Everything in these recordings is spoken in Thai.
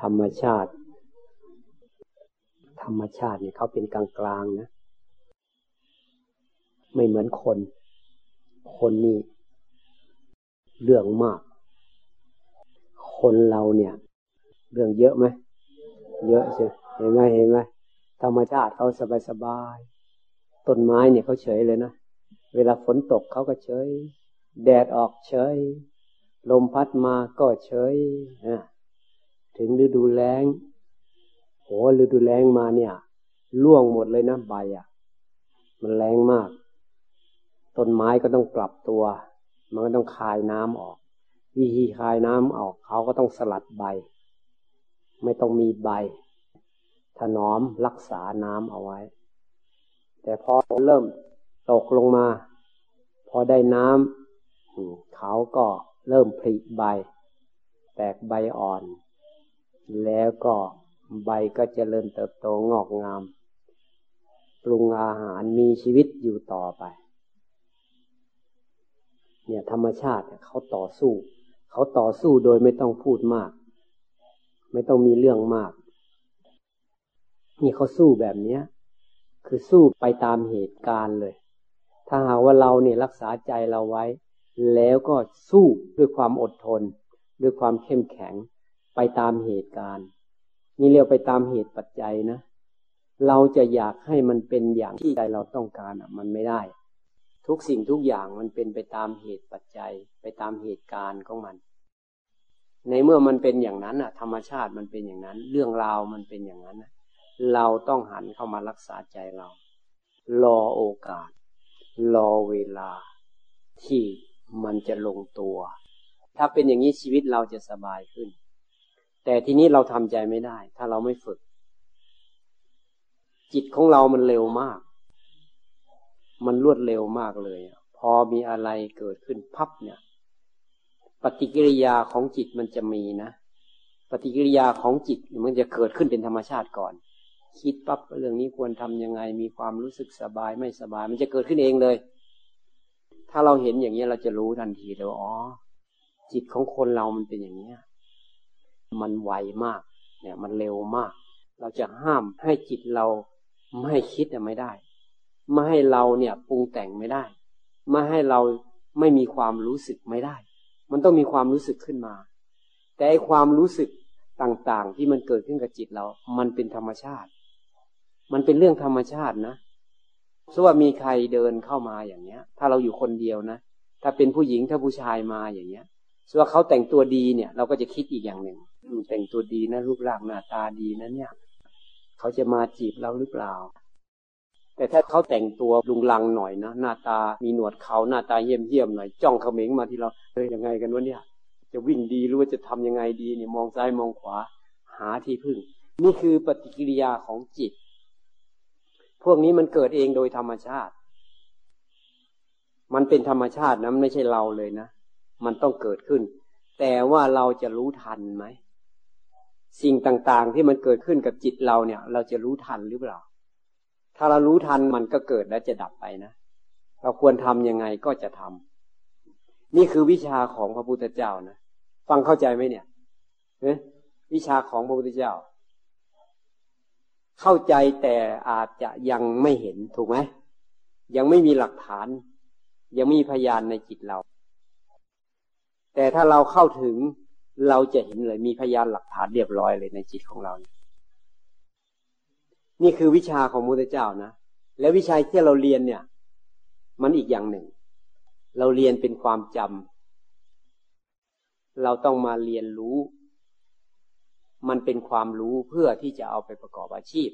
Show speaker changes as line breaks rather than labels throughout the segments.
ธรรมชาติ ธรรมชาติเนี่ยเขาเป็นกลางกลางนะ ไม่เหมือนคน คนนี่เรื่องมาก คนเราเนี่ย เรื่องเยอะไหมเยอะใช่เห็นไหมเห็นไหมธรรมชาติเขาสบายสบายต้นไม้เนี่ยเขาเฉยเลยนะ เวลาฝนตกเขาก็เฉย แดดออกเฉย ลมพัดมาก็เฉย ถึงฤดูแล้งโหฤดูแล้งมาเนี่ย ล่วงหมดเลยนะใบอะ่ะ มันแรงมาก ต้นไม้ก็ต้องปรับตัว มันก็ต้องคายน้ำออก วิธีคายน้ำออกเขาก็ต้องสลัดใบ ไม่ต้องมีใบ ถนอมรักษาน้ำเอาไว้ แต่พอเริ่มตกลงมา พอได้น้ำเขาก็เริ่มผลิใบ แตกใบอ่อน แล้วก็ใบก็จเจริญเติบโตงอกงาม ปรุงอาหารมีชีวิตอยู่ต่อไป เนี่ยธรรมชาติเขาต่อสู้ เขาต่อสู้โดยไม่ต้องพูดมาก ไม่ต้องมีเรื่องมาก นี่เขาสู้แบบเนี้ย คือสู้ไปตามเหตุการณ์เลย ถ้าหากว่าเราเนี่ยรักษาใจเราไว้ แล้วก็สู้ด้วยความอดทน ด้วยความเข้มแข็ง ไปตามเหตุการณ์ นี่เรียกไปตามเหตุปัจจัยนะ เราจะอยากให้มันเป็นอย่างที่ใจเราต้องการอะ มันไม่ได้ ทุกสิ่งทุกอย่างมันเป็นไปตามเหตุปัจจัย ไปตามเหตุการณ์ของมัน ในเมื่อมันเป็นอย่างนั้นอะ ธรรมชาติมันเป็นอย่างนั้น เรื่องราวมันเป็นอย่างนั้นเราต้องหันเข้ามารักษาใจเรา รอโอกาส รอเวลา ที่มันจะลงตัว ถ้าเป็นอย่างนี้ชีวิตเราจะสบายขึ้น แต่ทีนี้เราทำใจไม่ได้ ถ้าเราไม่ฝึก จิตของเรามันเร็วมาก มันรวดเร็วมากเลย พอมีอะไรเกิดขึ้นพับเนี่ย ปฏิกิริยาของจิตมันจะมีนะ ปฏิกิริยาของจิตมันจะเกิดขึ้นเป็นธรรมชาติก่อน คิดปั๊บเรื่องนี้ควรทำยังไง มีความรู้สึกสบายไม่สบาย มันจะเกิดขึ้นเองเลย ถ้าเราเห็นอย่างนี้เราจะรู้ทันทีเลยวอ๋อจิตของคนเรามันเป็นอย่างนี้ มันไวมาก เนี่ย มันเร็วมาก เราจะห้ามให้จิตเราไม่คิดไม่ได้ ไม่ให้เราเนี่ยปรุงแต่งไม่ได้ ไม่ให้เราไม่มีความรู้สึกไม่ได้ มันต้องมีความรู้สึกขึ้นมา แต่ไอความรู้สึกต่างๆ ที่มันเกิดขึ้นกับจิตเรา มันเป็นธรรมชาติ มันเป็นเรื่องธรรมชาตินะสว่ามีใครเดินเข้ามาอย่างเนี้ย ถ้าเราอยู่คนเดียวนะ ถ้าเป็นผู้หญิงถ้าผู้ชายมาอย่างเนี้ยสว่าเขาแต่งตัวดีเนี่ย เราก็จะคิดอีกอย่างหนึ่ง แต่งตัวดีนะรูปร่างหน้าตาดีนะเนี่ย เขาจะมาจีบเราหรือเปล่า แต่ถ้าเขาแต่งตัวลุงลังหน่อยนะหน้าตามีหนวดเขาหน้าตาเยี่ยมเยี่ยมหน่อยจ้องเขม็งมาที่เราเฮ้ยยังไงกันวะเนี่ย จะวิ่งดีหรือว่าจะทำยังไงดีเนี่ยมองซ้ายมองขวา หาที่พึ่ง นี่คือปฏิกิริยาของจิต พวกนี้มันเกิดเองโดยธรรมชาติ มันเป็นธรรมชาตินะไม่ใช่เราเลยนะมันต้องเกิดขึ้น แต่ว่าเราจะรู้ทันไหม สิ่งต่างๆ ที่มันเกิดขึ้นกับจิตเราเนี่ย เราจะรู้ทันหรือเปล่า ถ้าเรารู้ทันมันก็เกิดแล้วจะดับไปนะ เราควรทํำยังไงก็จะทำนี่คือวิชาของพระพุทธเจ้านะฟังเข้าใจไหมเนี่ยเยวิชาของพระพุทธเจ้า เข้าใจแต่อาจจะยังไม่เห็นถูกไหมยังไม่มีหลักฐาน ยังมีพยานในจิตเรา แต่ถ้าเราเข้าถึง เราจะเห็นเลยมีพยานหลักฐานเรียบร้อยเลยในจิตของเรา นี่คือวิชาของมุตเจ้านะ และวิชาที่เราเรียนเนี่ย มันอีกอย่างหนึ่ง เราเรียนเป็นความจำเราต้องมาเรียนรู้ มันเป็นความรู้เพื่อที่จะเอาไปประกอบอาชีพ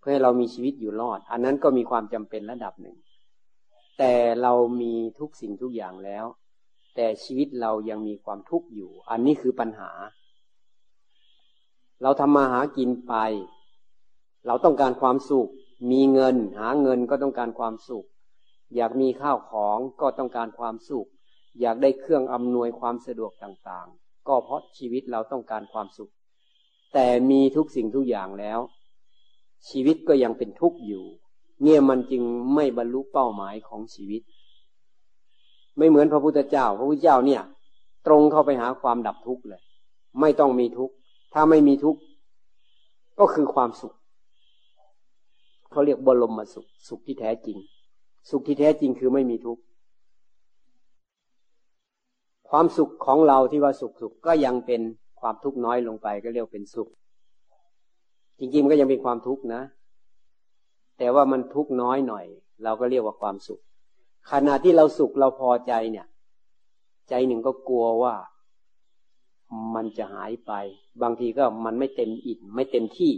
เพื่อให้เรามีชีวิตอยู่รอด อันนั้นก็มีความจำเป็นระดับหนึ่ง แต่เรามีทุกสิ่งทุกอย่างแล้ว แต่ชีวิตเรายังมีความทุกข์อยู่ อันนี้คือปัญหา เราทำมาหากินไป เราต้องการความสุข มีเงิน หาเงินก็ต้องการความสุข อยากมีข้าวของก็ต้องการความสุข อยากได้เครื่องอำนวยความสะดวกต่างๆ ก็เพราะชีวิตเราต้องการความสุข แต่มีทุกสิ่งทุกอย่างแล้ว ชีวิตก็ยังเป็นทุกข์อยู่ เนี่ยมันจึงไม่บรรลุเป้าหมายของชีวิต ไม่เหมือนพระพุทธเจ้า พระพุทธเจ้าเนี่ย ตรงเข้าไปหาความดับทุกข์เลย ไม่ต้องมีทุกข์ ถ้าไม่มีทุกข์ ก็คือความสุข เขาเรียกบรมมาสุข สุขที่แท้จริง สุขที่แท้จริงคือไม่มีทุกข์ ความสุขของเราที่ว่าสุขสุขก็ยังเป็นความทุกข์น้อยลงไปก็เรียกเป็นสุข จริงๆมันก็ยังเป็นความทุกข์นะ แต่ว่ามันทุกข์น้อยหน่อย เราก็เรียกว่าความสุข ขณะที่เราสุขเราพอใจเนี่ย ใจหนึ่งก็กลัวว่ามันจะหายไป บางทีก็มันไม่เต็มอิ่มไม่เต็มที่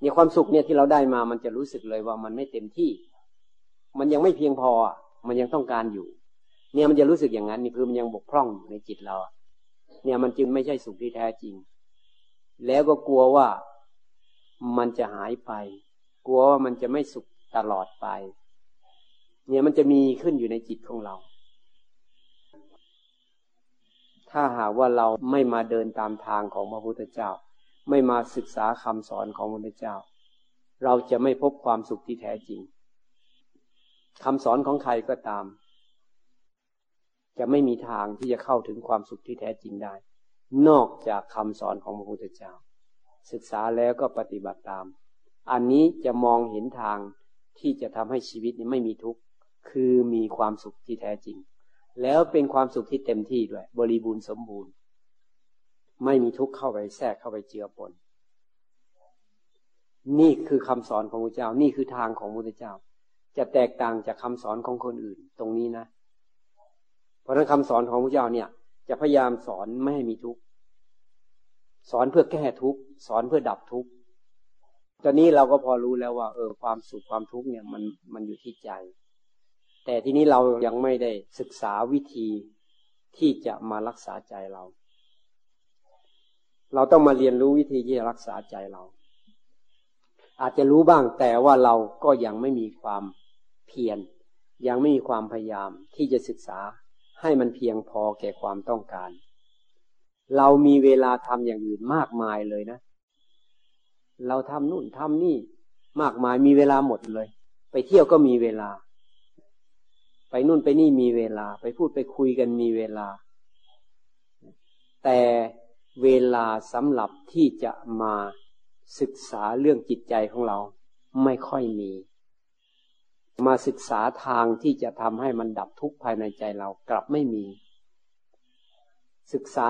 เนี่ยความสุขเนี่ยที่เราได้มามันจะรู้สึกเลยว่ามันไม่เต็มที่ มันยังไม่เพียงพอ มันยังต้องการอยู่ เนี่ยมันจะรู้สึกอย่างนั้นนี่คือมันยังบกพร่องอยู่ในจิตเรา เนี่ยมันจึงไม่ใช่สุขที่แท้จริง แล้วก็กลัวว่ามันจะหายไป กลัวว่ามันจะไม่สุขตลอดไป เนี่ยมันจะมีขึ้นอยู่ในจิตของเรา ถ้าหากว่าเราไม่มาเดินตามทางของพระพุทธเจ้า ไม่มาศึกษาคำสอนของพระพุทธเจ้า เราจะไม่พบความสุขที่แท้จริงคำสอนของใครก็ตาม จะไม่มีทางที่จะเข้าถึงความสุขที่แท้จริงได้ นอกจากคำสอนของพระพุทธเจ้า ศึกษาแล้วก็ปฏิบัติตาม อันนี้จะมองเห็นทางที่จะทำให้ชีวิตนี้ไม่มีทุกข์ คือมีความสุขที่แท้จริง แล้วเป็นความสุขที่เต็มที่ด้วย บริบูรณ์สมบูรณ์ ไม่มีทุกข์เข้าไปแทรกเข้าไปเจือปน นี่คือคำสอนของพระเจ้า นี่คือทางของพระเจ้า จะแตกต่างจากคำสอนของคนอื่น ตรงนี้นะ เพราะนั้นคำสอนของพระเจ้าเนี่ย จะพยายามสอนไม่ให้มีทุกข์สอนเพื่อแก้ทุกข์สอนเพื่อดับทุกข์ตอนนี้เราก็พอรู้แล้วว่า เออความสุขความทุกข์เนี่ยมันมันอยู่ที่ใจ แต่ทีนี้เรายังไม่ได้ศึกษาวิธีที่จะมารักษาใจเรา เราต้องมาเรียนรู้วิธีที่จะรักษาใจเรา อาจจะรู้บ้างแต่ว่าเราก็ยังไม่มีความเพียรยังไม่มีความพยายามที่จะศึกษาให้มันเพียงพอแก่ความต้องการ เรามีเวลาทำอย่างอื่นมากมายเลยนะ เราทำนู่นทำนี่มากมายมีเวลาหมดเลย ไปเที่ยวก็มีเวลา ไปนู่นไปนี่มีเวลา ไปพูดไปคุยกันมีเวลา แต่เวลาสำหรับที่จะมาศึกษาเรื่องจิตใจของเราไม่ค่อยมี มาศึกษาทางที่จะทำให้มันดับทุกข์ภายในใจเรากลับไม่มี ศึกษา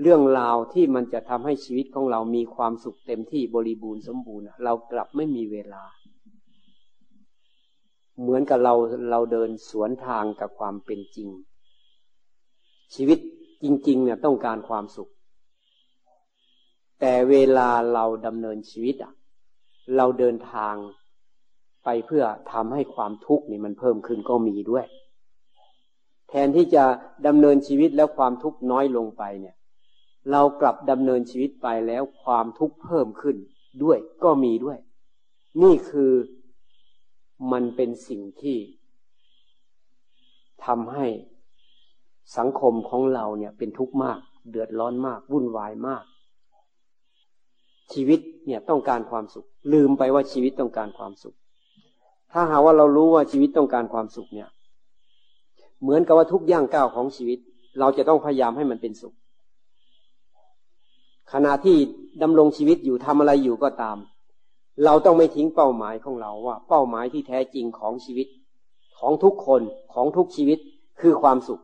เรื่องราวที่มันจะทำให้ชีวิตของเรามีความสุขเต็มที่บริบูรณ์สมบูรณ์เรากลับไม่มีเวลา เหมือนกับเราเราเดินสวนทางกับความเป็นจริง ชีวิตจริง ๆ เนี่ยต้องการความสุข แต่เวลาเราดำเนินชีวิตอะ เราเดินทางไปเพื่อทำให้ความทุกข์นี่มันเพิ่มขึ้นก็มีด้วย แทนที่จะดำเนินชีวิตแล้วความทุกข์น้อยลงไปเนี่ย เรากลับดำเนินชีวิตไปแล้วความทุกข์เพิ่มขึ้นด้วยก็มีด้วย นี่คือ มันเป็นสิ่งที่ทำให้สังคมของเราเนี่ยเป็นทุกข์มาก เดือดร้อนมาก วุ่นวายมาก ชีวิตเนี่ยต้องการความสุข ลืมไปว่าชีวิตต้องการความสุข ถ้าหาว่าเรารู้ว่าชีวิตต้องการความสุขเนี่ย เหมือนกับว่าทุกย่างก้าวของชีวิต เราจะต้องพยายามให้มันเป็นสุข ขณะที่ดำรงชีวิตอยู่ทำอะไรอยู่ก็ตาม เราต้องไม่ทิ้งเป้าหมายของเราว่า เป้าหมายที่แท้จริงของชีวิต ของทุกคนของทุกชีวิตคือความสุข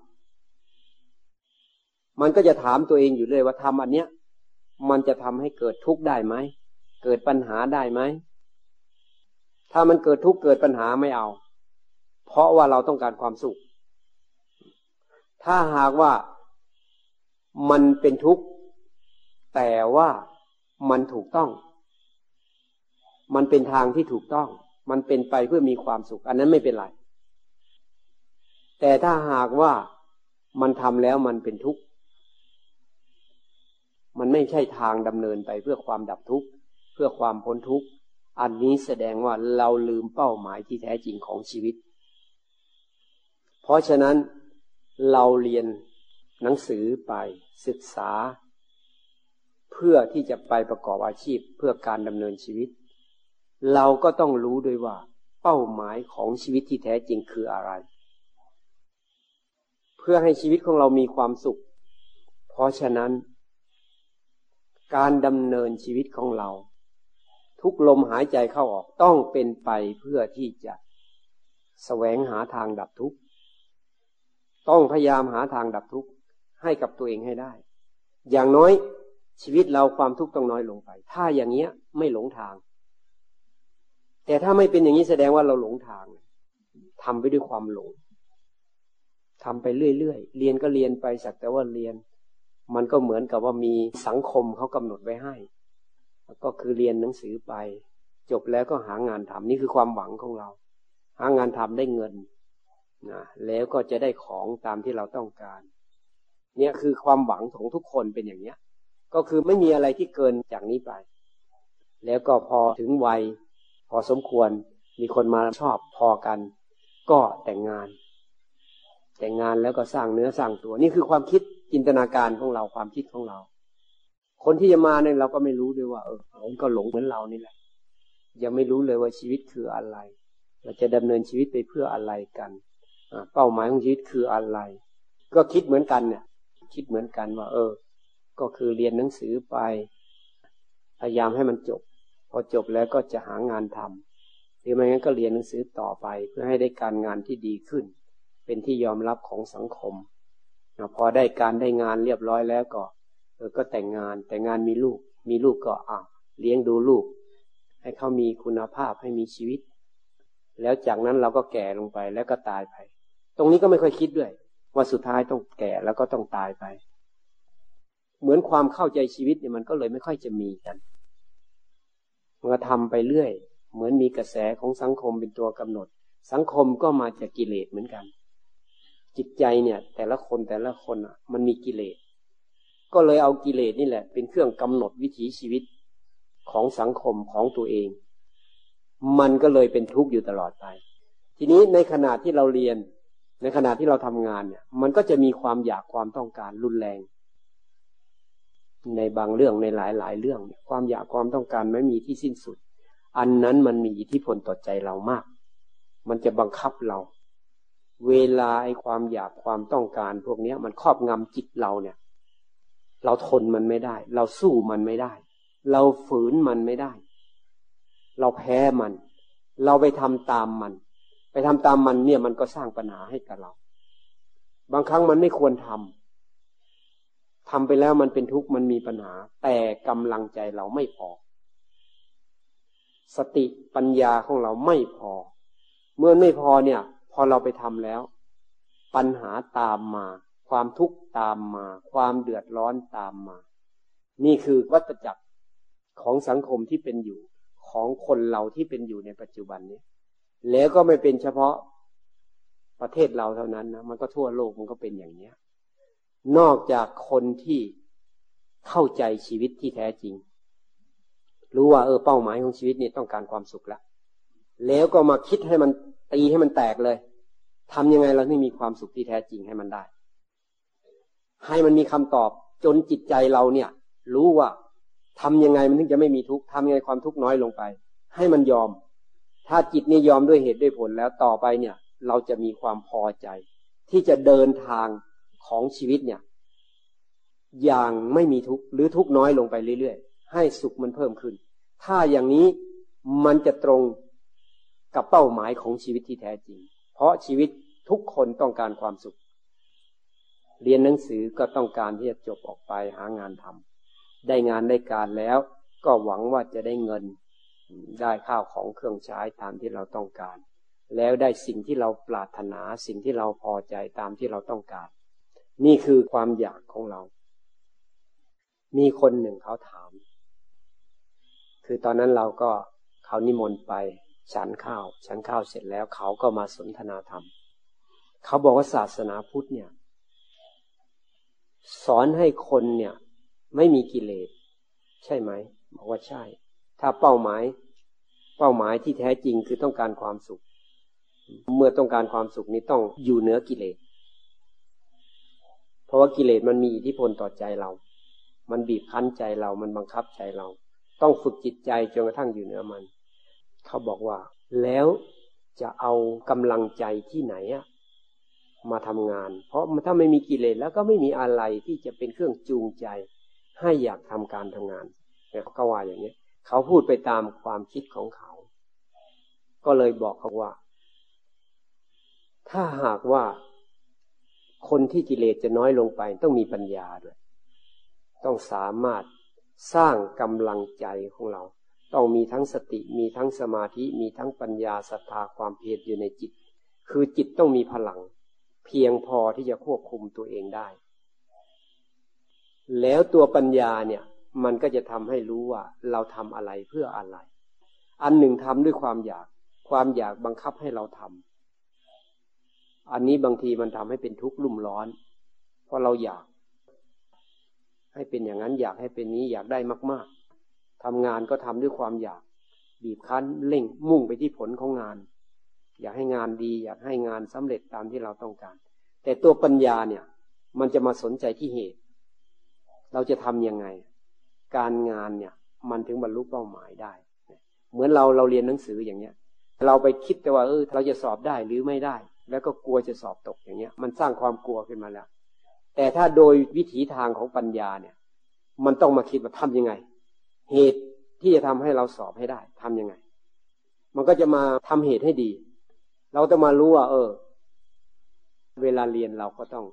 มันก็จะถามตัวเองอยู่เลยว่าทำอันเนี้ย มันจะทำให้เกิดทุกข์ได้ไหมเกิดปัญหาได้ไหมถ้ามันเกิดทุกข์เกิดปัญหาไม่เอา เพราะว่าเราต้องการความสุข ถ้าหากว่ามันเป็นทุกข์แต่ว่ามันถูกต้อง มันเป็นทางที่ถูกต้อง มันเป็นไปเพื่อมีความสุข อันนั้นไม่เป็นไร แต่ถ้าหากว่ามันทำแล้วมันเป็นทุกข์ มันไม่ใช่ทางดำเนินไปเพื่อความดับทุกข์ เพื่อความพ้นทุกข์ อันนี้แสดงว่าเราลืมเป้าหมายที่แท้จริงของชีวิต เพราะฉะนั้นเราเรียนหนังสือไปศึกษา เพื่อที่จะไปประกอบอาชีพเพื่อการดำเนินชีวิต เราก็ต้องรู้ด้วยว่า เป้าหมายของชีวิตที่แท้จริงคืออะไร เพื่อให้ชีวิตของเรามีความสุข เพราะฉะนั้น การดำเนินชีวิตของเรา ทุกลมหายใจเข้าออกต้องเป็นไปเพื่อที่จะแสวงหาทางดับทุกข์ต้องพยายามหาทางดับทุกข์ให้กับตัวเองให้ได้ อย่างน้อยชีวิตเราความทุกข์ต้องน้อยลงไป ถ้าอย่างเงี้ยไม่หลงทาง แต่ถ้าไม่เป็นอย่างนี้แสดงว่าเราหลงทางทำไปด้วยความหลงทำไปเรื่อยๆ เรียนก็เรียนไปสักแต่ว่าเรียน มันก็เหมือนกับว่ามีสังคมเขากำหนดไว้ให้ ก็คือเรียนหนังสือไป จบแล้วก็หางานทำนี่คือความหวังของเรา หางานทำได้เงินนะแล้วก็จะได้ของตามที่เราต้องการ เนี่ยคือความหวังของทุกคนเป็นอย่างเนี้ย ก็คือไม่มีอะไรที่เกินจากนี้ไป แล้วก็พอถึงวัย พอสมควรมีคนมาชอบพอกัน ก็แต่งงาน แต่งงานแล้วก็สร้างเนื้อสร้างตัว นี่คือความคิดจินตนาการของเราความคิดของเรา คนที่จะมาเนี่ยเราก็ไม่รู้ด้วยว่าเออเขาก็หลงเหมือนเรานี่แหละ ยังไม่รู้เลยว่าชีวิตคืออะไร เราจะดำเนินชีวิตไปเพื่ออะไรกันเป้าหมายของชีวิตคืออะไร ก็คิดเหมือนกันเนี่ยคิดเหมือนกันว่า เออ ก็คือเรียนหนังสือไป พยายามให้มันจบ พอจบแล้วก็จะหางานทำหรือไม่งั้นก็เรียนหนังสือต่อไป เพื่อให้ได้การงานที่ดีขึ้น เป็นที่ยอมรับของสังคม พอได้การได้งานเรียบร้อยแล้วก็เออก็แต่งงานแต่งงานมีลูก มีลูกก็อะเลี้ยงดูลูก ให้เขามีคุณภาพให้มีชีวิต แล้วจากนั้นเราก็แก่ลงไปแล้วก็ตายไป ตรงนี้ก็ไม่ค่อยคิดด้วย ว่าสุดท้ายต้องแก่แล้วก็ต้องตายไป เหมือนความเข้าใจชีวิตเนี่ยมันก็เลยไม่ค่อยจะมีกัน มันก็ทำไปเรื่อย เหมือนมีกระแสของสังคมเป็นตัวกำหนด สังคมก็มาจากกิเลสเหมือนกัน จิตใจเนี่ย แต่ละคนแต่ละคนอะ มันมีกิเลส ก็เลยเอากิเลสนี่แหละ เป็นเครื่องกำหนดวิถีชีวิตของสังคมของตัวเอง มันก็เลยเป็นทุกข์อยู่ตลอดไป ทีนี้ในขณะที่เราเรียน ในขณะที่เราทำงานเนี่ย มันก็จะมีความอยากความต้องการรุนแรง ในบางเรื่องในหลายๆเรื่อง ความอยากความต้องการไม่มีที่สิ้นสุด อันนั้นมันมีอิทธิพลต่อใจเรามาก มันจะบังคับเรา เวลาไอ้ความอยากความต้องการ พวกนี้มันครอบงำจิตเราเนี่ย เราทนมันไม่ได้ เราสู้มันไม่ได้ เราฝืนมันไม่ได้ เราแพ้มัน เราไปทำตามมัน ไปทำตามมันเนี่ยมันก็สร้างปัญหาให้กับเรา บางครั้งมันไม่ควรทำ ทำไปแล้วมันเป็นทุกข์มันมีปัญหา แต่กำลังใจเราไม่พอ สติปัญญาของเราไม่พอ เมื่อไม่พอเนี่ย พอเราไปทำแล้ว ปัญหาตามมา ความทุกข์ตามมา ความเดือดร้อนตามมา นี่คือวัฏจักรของสังคมที่เป็นอยู่ของคนเราที่เป็นอยู่ในปัจจุบันนี้ แล้วก็ไม่เป็นเฉพาะประเทศเราเท่านั้นนะมันก็ทั่วโลกมันก็เป็นอย่างเนี้ย นอกจากคนที่เข้าใจชีวิตที่แท้จริง รู้ว่าเออเป้าหมายของชีวิตนี่ต้องการความสุขแล้วแล้วก็มาคิดให้มันตีให้มันแตกเลยทำยังไงเราไม่มีความสุขที่แท้จริงให้มันได้ ให้มันมีคำตอบจนจิตใจเราเนี่ย รู้ว่าทำยังไงมันถึงจะไม่มีทุกข์ทำยังไงความทุกข์น้อยลงไป ให้มันยอม ถ้าจิตนี่ยอมด้วยเหตุด้วยผลแล้วต่อไปเนี่ย เราจะมีความพอใจ ที่จะเดินทาง ของชีวิตเนี่ย อย่างไม่มีทุกข์หรือทุกข์น้อยลงไปเรื่อยๆ ให้สุขมันเพิ่มขึ้น ถ้าอย่างนี้มันจะตรงกับเป้าหมายของชีวิตที่แท้จริง เพราะชีวิตทุกคนต้องการความสุข เรียนหนังสือก็ต้องการที่จะจบออกไปหางานทำได้งานได้การแล้ว ก็หวังว่าจะได้เงิน ได้ข้าวของเครื่องใช้ตามที่เราต้องการ แล้วได้สิ่งที่เราปรารถนาสิ่งที่เราพอใจตามที่เราต้องการ นี่คือความอยากของเรา มีคนหนึ่งเขาถาม คือตอนนั้นเราก็เขานิมนต์ไปฉันข้าวฉันข้าวเสร็จแล้วเขาก็มาสนทนาธรรม เขาบอกว่าศาสนาพุทธเนี่ย สอนให้คนเนี่ย ไม่มีกิเลส ใช่ไหมบอกว่าใช่ ถ้าเป้าหมาย เป้าหมายที่แท้จริงคือต้องการความสุข เมื่อต้องการความสุขนี้ต้องอยู่เหนือกิเลส เพราะว่ากิเลสมันมีอิทธิพลต่อใจเรา มันบีบคั้นใจเรา มันบังคับใจเรา ต้องฝึกจิตใจจนกระทั่งอยู่เหนือมัน เขาบอกว่า แล้วจะเอากำลังใจที่ไหนอะมาทำงาน เพราะถ้าไม่มีกิเลสแล้วก็ไม่มีอะไรที่จะเป็นเครื่องจูงใจ ให้อยากทำการทำงานเนี่ยเขาก็ว่าอย่างนี้เขาพูดไปตามความคิดของเขา ก็เลยบอกเขาว่า ถ้าหากว่า คนที่กิเลสจะน้อยลงไป ต้องมีปัญญาด้วย ต้องสามารถสร้างกำลังใจของเรา ต้องมีทั้งสติมีทั้งสมาธิมีทั้งปัญญาศรัทธาความเพียรอยู่ในจิต คือจิตต้องมีพลัง เพียงพอที่จะควบคุมตัวเองได้ แล้วตัวปัญญาเนี่ย มันก็จะทำให้รู้ว่า เราทำอะไรเพื่ออะไร อันหนึ่งทำด้วยความอยาก ความอยากบังคับให้เราทำ อันนี้บางทีมันทำให้เป็นทุกข์ลุ่มร้อน เพราะเราอยาก ให้เป็นอย่างนั้นอยากให้เป็นนี้อยากได้มาก ๆทำงานก็ทำด้วยความอยาก บีบคั้นเร่งมุ่งไปที่ผลของงาน อยากให้งานดี อยากให้งานสำเร็จตามที่เราต้องการ แต่ตัวปัญญาเนี่ย มันจะมาสนใจที่เหตุ เราจะทํำยังไง การงานเนี่ย มันถึงบรรลุเป้าหมายได้ เหมือนเราเราเรียนหนังสืออย่างเนี้ย เราไปคิดแต่ว่าเออเราจะสอบได้หรือไม่ได้ แล้วก็กลัวจะสอบตกอย่างเงี้ย มันสร้างความกลัวขึ้นมาแล้ว แต่ถ้าโดยวิถีทางของปัญญาเนี่ย มันต้องมาคิดว่าทำยังไง เหตุที่จะทำให้เราสอบให้ได้ทํำยังไง มันก็จะมาทำเหตุให้ดี เราต้องมารู้ว่า เออ เวลาเรียนเราก็ต้อง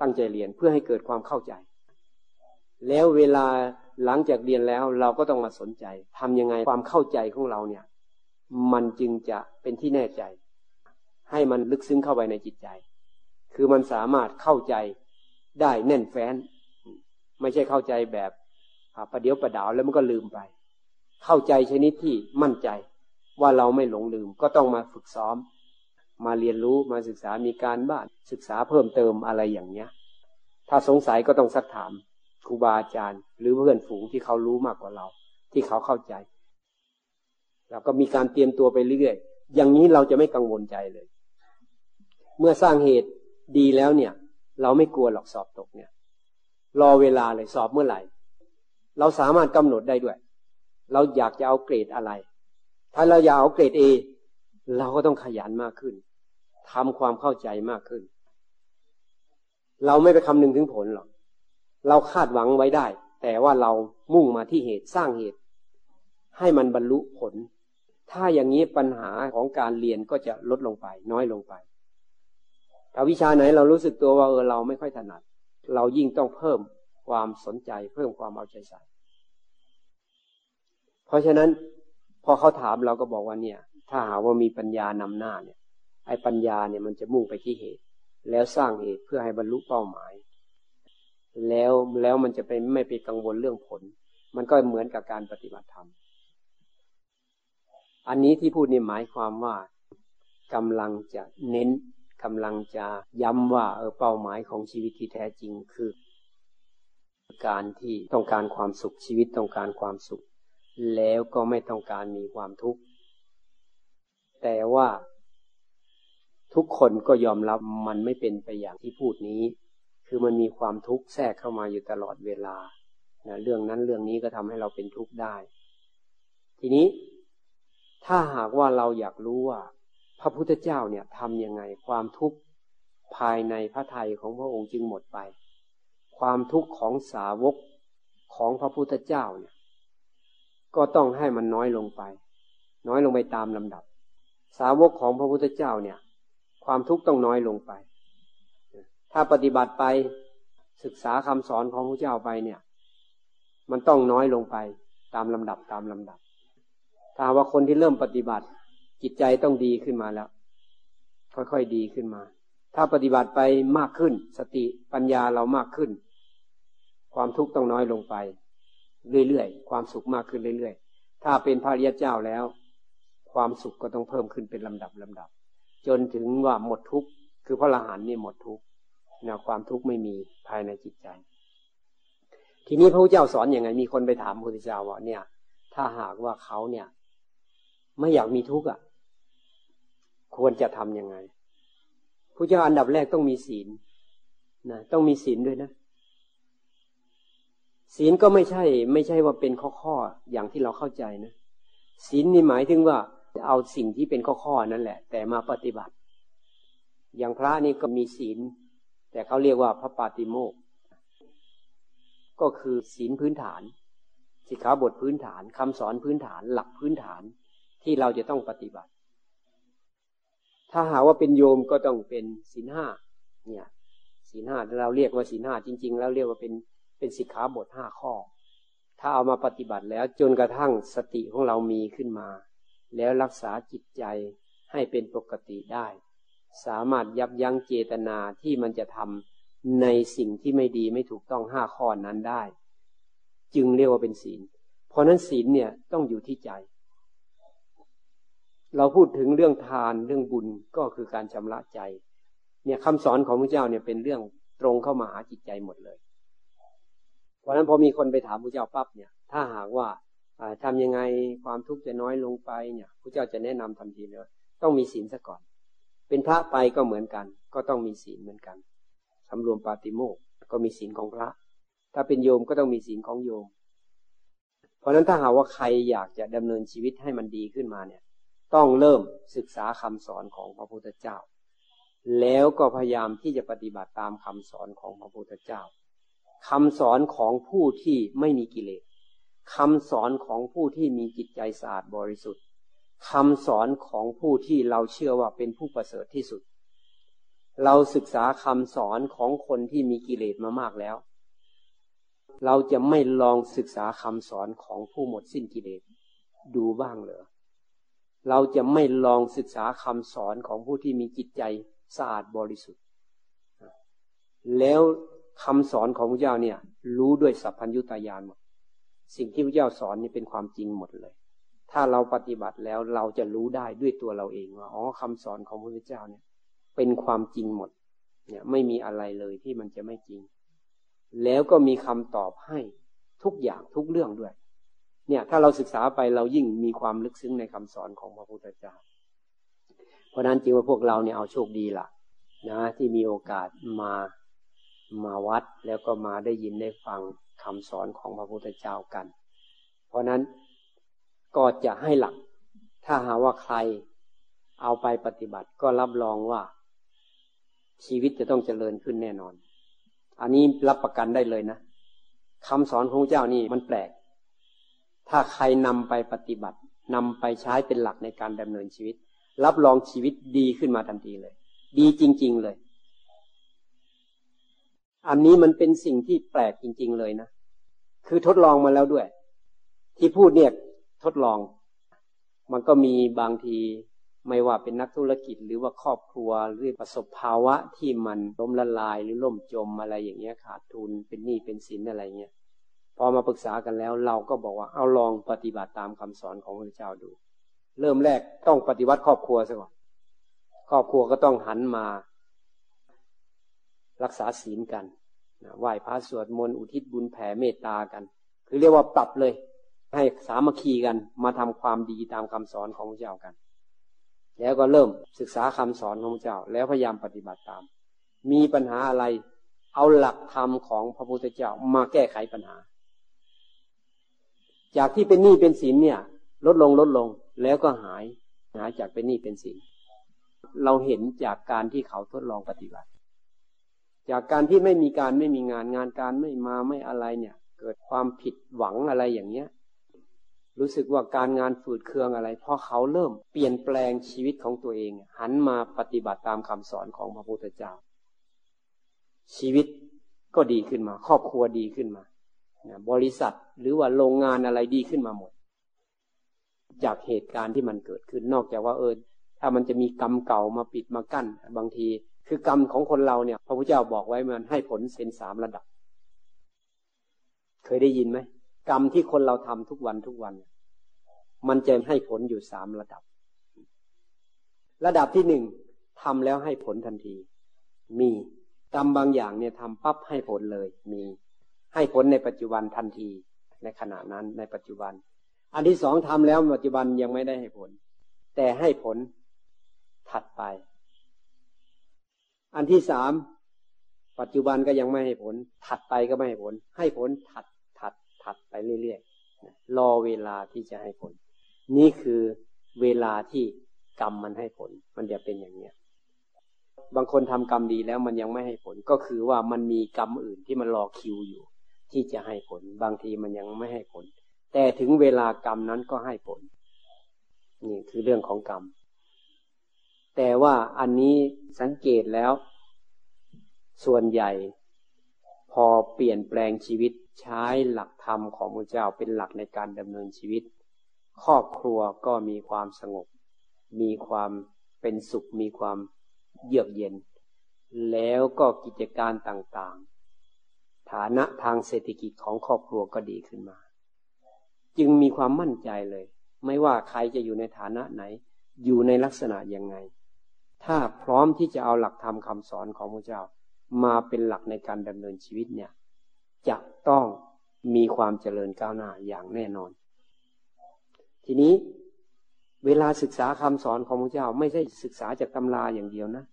ตั้งใจเรียนเพื่อให้เกิดความเข้าใจ แล้วเวลาหลังจากเรียนแล้วเราก็ต้องมาสนใจทำยังไงความเข้าใจของเราเนี่ย มันจึงจะเป็นที่แน่ใจ ให้มันลึกซึ้งเข้าไปในจิตใจ คือมันสามารถเข้าใจได้แน่นแฟ้น ไม่ใช่เข้าใจแบบประเดี๋ยวประดาวแล้วมันก็ลืมไป เข้าใจชนิดที่มั่นใจว่าเราไม่หลงลืมก็ต้องมาฝึกซ้อม มาเรียนรู้มาศึกษามีการบ้านศึกษาเพิ่มเติมอะไรอย่างเนี้ย ถ้าสงสัยก็ต้องซักถามครูบาอาจารย์ หรือเพื่อนฝูงที่เขารู้มากกว่าเรา ที่เขาเข้าใจเราก็มีการเตรียมตัวไปเรื่อยๆอย่างนี้เราจะไม่กังวลใจเลย เมื่อสร้างเหตุดีแล้วเนี่ย เราไม่กลัวหรอกสอบตกเนี่ย รอเวลาเลยสอบเมื่อไหร่ เราสามารถกำหนดได้ด้วย เราอยากจะเอาเกรดอะไร ถ้าเราอยากเอาเกรดเอเราก็ต้องขยันมากขึ้นทำความเข้าใจมากขึ้น เราไม่ไปคำนึงถึงผลหรอกเราคาดหวังไว้ได้ แต่ว่าเรามุ่งมาที่เหตุสร้างเหตุ ให้มันบรรลุผล ถ้าอย่างนี้ปัญหาของการเรียนก็จะลดลงไป น้อยลงไป ถ้าวิชาไหนเรารู้สึกตัวว่าเออเราไม่ค่อยถนัด เรายิ่งต้องเพิ่มความสนใจ เพิ่มความเอาใจใส่ เพราะฉะนั้นพอเขาถามเราก็บอกว่าเนี่ย ถ้าหาว่ามีปัญญานำหน้าเนี่ย ไอ้ปัญญาเนี่ยมันจะมุ่งไปที่เหตุ แล้วสร้างเหตุเพื่อให้บรรลุเป้าหมาย แล้วแล้วมันจะไปไม่ไปกังวลเรื่องผล มันก็เหมือนกับการปฏิบัติธรรม อันนี้ที่พูดนี่หมายความว่ากำลังจะเน้น กำลังจะย้ำว่าเออเป้าหมายของชีวิตที่แท้จริงคือ การที่ต้องการความสุขชีวิตต้องการความสุข แล้วก็ไม่ต้องการมีความทุกข์แต่ว่า ทุกคนก็ยอมรับมันไม่เป็นไปอย่างที่พูดนี้ คือมันมีความทุกข์แทรกเข้ามาอยู่ตลอดเวลานะเรื่องนั้นเรื่องนี้ก็ทำให้เราเป็นทุกข์ได้ ทีนี้ถ้าหากว่าเราอยากรู้ว่า พระพุทธเจ้าเนี่ยทำยังไง ความทุกข์ภายในพระทัยของพระองค์จึงหมดไป ความทุกข์ของสาวกของพระพุทธเจ้าเนี่ยก็ต้องให้มันน้อยลงไป น้อยลงไปตามลำดับ สาวกของพระพุทธเจ้าเนี่ย ความทุกข์ต้องน้อยลงไป ถ้าปฏิบัติไปศึกษาคำสอนของพระเจ้าไปเนี่ย มันต้องน้อยลงไปตามลำดับตามลำดับ ถ้าว่าคนที่เริ่มปฏิบัติ จิตใจต้องดีขึ้นมาแล้ว ค่อยๆดีขึ้นมา ถ้าปฏิบัติไปมากขึ้น สติปัญญาเรามากขึ้น ความทุกข์ต้องน้อยลงไป เรื่อยๆความสุขมากขึ้นเรื่อยๆถ้าเป็นพระริยเจ้าแล้ว ความสุขก็ต้องเพิ่มขึ้นเป็นลำดับลำดับ จนถึงว่าหมดทุกข์คือพระอรหันต์นี่หมดทุกข์นะความทุกข์ไม่มีภายในจิตใจ ทีนี้พระพุทธเจ้าสอนอยังไง มีคนไปถามพระพุทธเจ้าว่าเนี่ย ถ้าหากว่าเขาเนี่ย ไม่อยากมีทุกข์อะ ควรจะทํำยังไงผู้เจ้าอันดับแรกต้องมีศีลนะต้องมีศีลด้วยนะ ศีลก็ไม่ใช่ ไม่ใช่ว่าเป็นข้อข้ออย่างที่เราเข้าใจนะศีลนี่หมายถึงว่าเอาสิ่งที่เป็นข้อข้อนั่นแหละ แต่มาปฏิบัติ อย่างพระนี่ก็มีศีล แต่เขาเรียกว่าพระปาติโมกก็คือศีลพื้นฐานสิกขาบทพื้นฐานคำสอนพื้นฐาน หลักพื้นฐานที่เราจะต้องปฏิบัติ ถ้าหาว่าเป็นโยมก็ต้องเป็นศีลห้าเนี่ยศีลห้าเราเรียกว่าศีลห้าจริง ๆ แล้วเรียกว่าเป็นเป็นสิกขาบทห้าข้อ ถ้าเอามาปฏิบัติแล้วจนกระทั่งสติของเรามีขึ้นมา แล้วรักษาจิตใจให้เป็นปกติได้ สามารถยับยั้งเจตนาที่มันจะทำในสิ่งที่ไม่ดีไม่ถูกต้องห้าข้อนั้นได้ จึงเรียกว่าเป็นศีล เพราะนั้นศีลเนี่ยต้องอยู่ที่ใจ เราพูดถึงเรื่องทานเรื่องบุญก็คือการชำระใจ เนี่ยคำสอนของพระเจ้าเนี่ยเป็นเรื่องตรงเข้ามาหาจิตใจหมดเลยเพราะนั้นพอมีคนไปถามพระเจ้าปั๊บเนี่ย ถ้าหากว่าทำยังไงความทุกข์จะน้อยลงไปเนี่ยพระเจ้าจะแนะนำทันทีเลยต้องมีศีลซะก่อน เป็นพระไปก็เหมือนกัน ก็ต้องมีศีลเหมือนกันสำรวมปาติโมกก็มีศีลของพระ ถ้าเป็นโยมก็ต้องมีศีลของโยม เพราะนั้นถ้าหากว่าใครอยากจะดำเนินชีวิตให้มันดีขึ้นมาเนี่ย ต้องเริ่มศึกษาคำสอนของพระพุทธเจ้า แล้วก็พยายามที่จะปฏิบัติตามคำสอนของพระพุทธเจ้าคำสอนของผู้ที่ไม่มีกิเลสคำสอนของผู้ที่มีจิตใจสะอาดบริสุทธิ์คำสอนของผู้ที่เราเชื่อว่าเป็นผู้ประเสริฐที่สุด เราศึกษาคำสอนของคนที่มีกิเลสมามากแล้ว เราจะไม่ลองศึกษาคำสอนของผู้หมดสิ้นกิเลสดูบ้างเหรอ เราจะไม่ลองศึกษาคำสอนของผู้ที่มีจิตใจสะอาดบริสุทธิ์ แล้วคำสอนของพระเจ้าเนี่ย รู้ด้วยสัพพัญญุตายานหมด สิ่งที่พระเจ้าสอนนี่เป็นความจริงหมดเลย ถ้าเราปฏิบัติแล้วเราจะรู้ได้ด้วยตัวเราเองว่าอ๋อคำสอนของพระพุทธเจ้าเนี่ย เป็นความจริงหมด เนี่ยไม่มีอะไรเลยที่มันจะไม่จริง แล้วก็มีคำตอบให้ทุกอย่างทุกเรื่องด้วย เนี่ยถ้าเราศึกษาไปเรายิ่งมีความลึกซึ้งในคำสอนของพระพุทธเจ้า เพราะนั้นจริงว่าพวกเราเนี่ยเอาโชคดีละนะที่มีโอกาสมามาวัดแล้วก็มาได้ยินได้ฟังคำสอนของพระพุทธเจ้ากัน เพราะนั้นก็จะให้หลัก ถ้าหาว่าใครเอาไปปฏิบัติก็รับรองว่าชีวิตจะต้องเจริญขึ้นแน่นอน อันนี้รับประกันได้เลยนะคำสอนของเจ้านี่มันแปลก ถ้าใครนำไปปฏิบัตินำไปใช้เป็นหลักในการดำเนินชีวิต รับรองชีวิตดีขึ้นมาทันทีเลย ดีจริง ๆเลย อันนี้มันเป็นสิ่งที่แปลกจริง ๆ เลยนะ คือทดลองมาแล้วด้วย ที่พูดเนี่ยทดลอง มันก็มีบางทีไม่ว่าเป็นนักธุรกิจหรือว่าครอบครัวหรือประสบภาวะที่มันล้มละลายหรือล่มจมอะไรอย่างเงี้ยขาดทุนเป็นหนี้เป็นสินอะไรเงี้ย อมาปรึกษากันแล้ว เราก็บอกว่าเอาลองปฏิบัติตามคำสอนของพระเจ้าดู เริ่มแรกต้องปฏิวัติครอบครัวซะก่อน ครอบครัวก็ต้องหันมา รักษาศีลกันไหว้พระสวดมนต์อุทิศบุญแผ่เมตตากัน คือเรียกว่าปรับเลย ให้สามัคคีกันมาทำความดีตามคำสอนของพระเจ้ากัน แล้วก็เริ่มศึกษาคำสอนของพระเจ้า แล้วพยายามปฏิบัติตาม มีปัญหาอะไร เอาหลักธรรมของพระพุทธเจ้ามาแก้ไขปัญหา จากที่เป็นหนี้เป็นสินเนี่ย ลดลงลดลงแล้วก็หายหายจากเป็นหนี้เป็นสินเราเห็นจากการที่เขาทดลองปฏิบัติ จากการที่ไม่มีการไม่มีงานงานการไม่มาไม่อะไรเนี่ย เกิดความผิดหวังอะไรอย่างเนี้ย รู้สึกว่าการงานฝืดเคืองอะไรพอเขาเริ่มเปลี่ยนแปลงชีวิตของตัวเอง หันมาปฏิบัติตามคำสอนของพระพุทธเจ้า ชีวิตก็ดีขึ้นมา ครอบครัวดีขึ้นมา บริษัทหรือว่าโรงงานอะไรดีขึ้นมาหมด จากเหตุการณ์ที่มันเกิดขึ้นนอกจากว่าเออถ้ามันจะมีกรรมเก่ามาปิดมากั้น บางที คือกรรมของคนเราเนี่ย พระพุทธเจ้าบอกไว้มันให้ผลเป็นสามระดับ เคยได้ยินไหมกรรมที่คนเราทำทุกวันทุกวัน มันจะให้ผลอยู่สามระดับ ระดับที่หนึ่งทำแล้วให้ผลทันที มีกรรมบางอย่างเนี่ยทำปั๊บให้ผลเลย มี ให้ผลในปัจจุบันทันทีในขณะนั้นในปัจจุบัน อันที่สองทำแล้วปัจจุบันยังไม่ได้ให้ผล แต่ให้ผลถัดไป อันที่สามปัจจุบันก็ยังไม่ให้ผล ถัดไปก็ไม่ให้ผล ให้ผลถัดถัดถัดไปเรื่อยๆรอเวลาที่จะให้ผล นี่คือเวลาที่กรรมมันให้ผล มันจะเป็นอย่างเนี้ยบางคนทำกรรมดีแล้วมันยังไม่ให้ผลก็คือว่ามันมีกรรมอื่นที่มันรอคิวอยู่ ที่จะให้ผล บางทีมันยังไม่ให้ผล แต่ถึงเวลากรรมนั้นก็ให้ผล นี่คือเรื่องของกรรม แต่ว่าอันนี้สังเกตแล้ว ส่วนใหญ่ พอเปลี่ยนแปลงชีวิตใช้หลักธรรมของพระเจ้าเป็นหลักในการดำเนินชีวิต ครอบครัวก็มีความสงบ มีความเป็นสุขมีความเยือกเย็น แล้วก็กิจการต่างๆ ฐานะทางเศรษฐกิจของครอบครัวก็ดีขึ้นมา จึงมีความมั่นใจเลย ไม่ว่าใครจะอยู่ในฐานะไหน อยู่ในลักษณะยังไง ถ้าพร้อมที่จะเอาหลักธรรมคาสอนของพระเจ้า มาเป็นหลักในการดำเนินชีวิตเนี่ย จะต้องมีความเจริญก้าวหน้าอย่างแน่นอน ทีนี้เวลาศึกษาคำสอนของพระเจ้า ไม่ใช่ศึกษาจากตำราอย่างเดียวนะ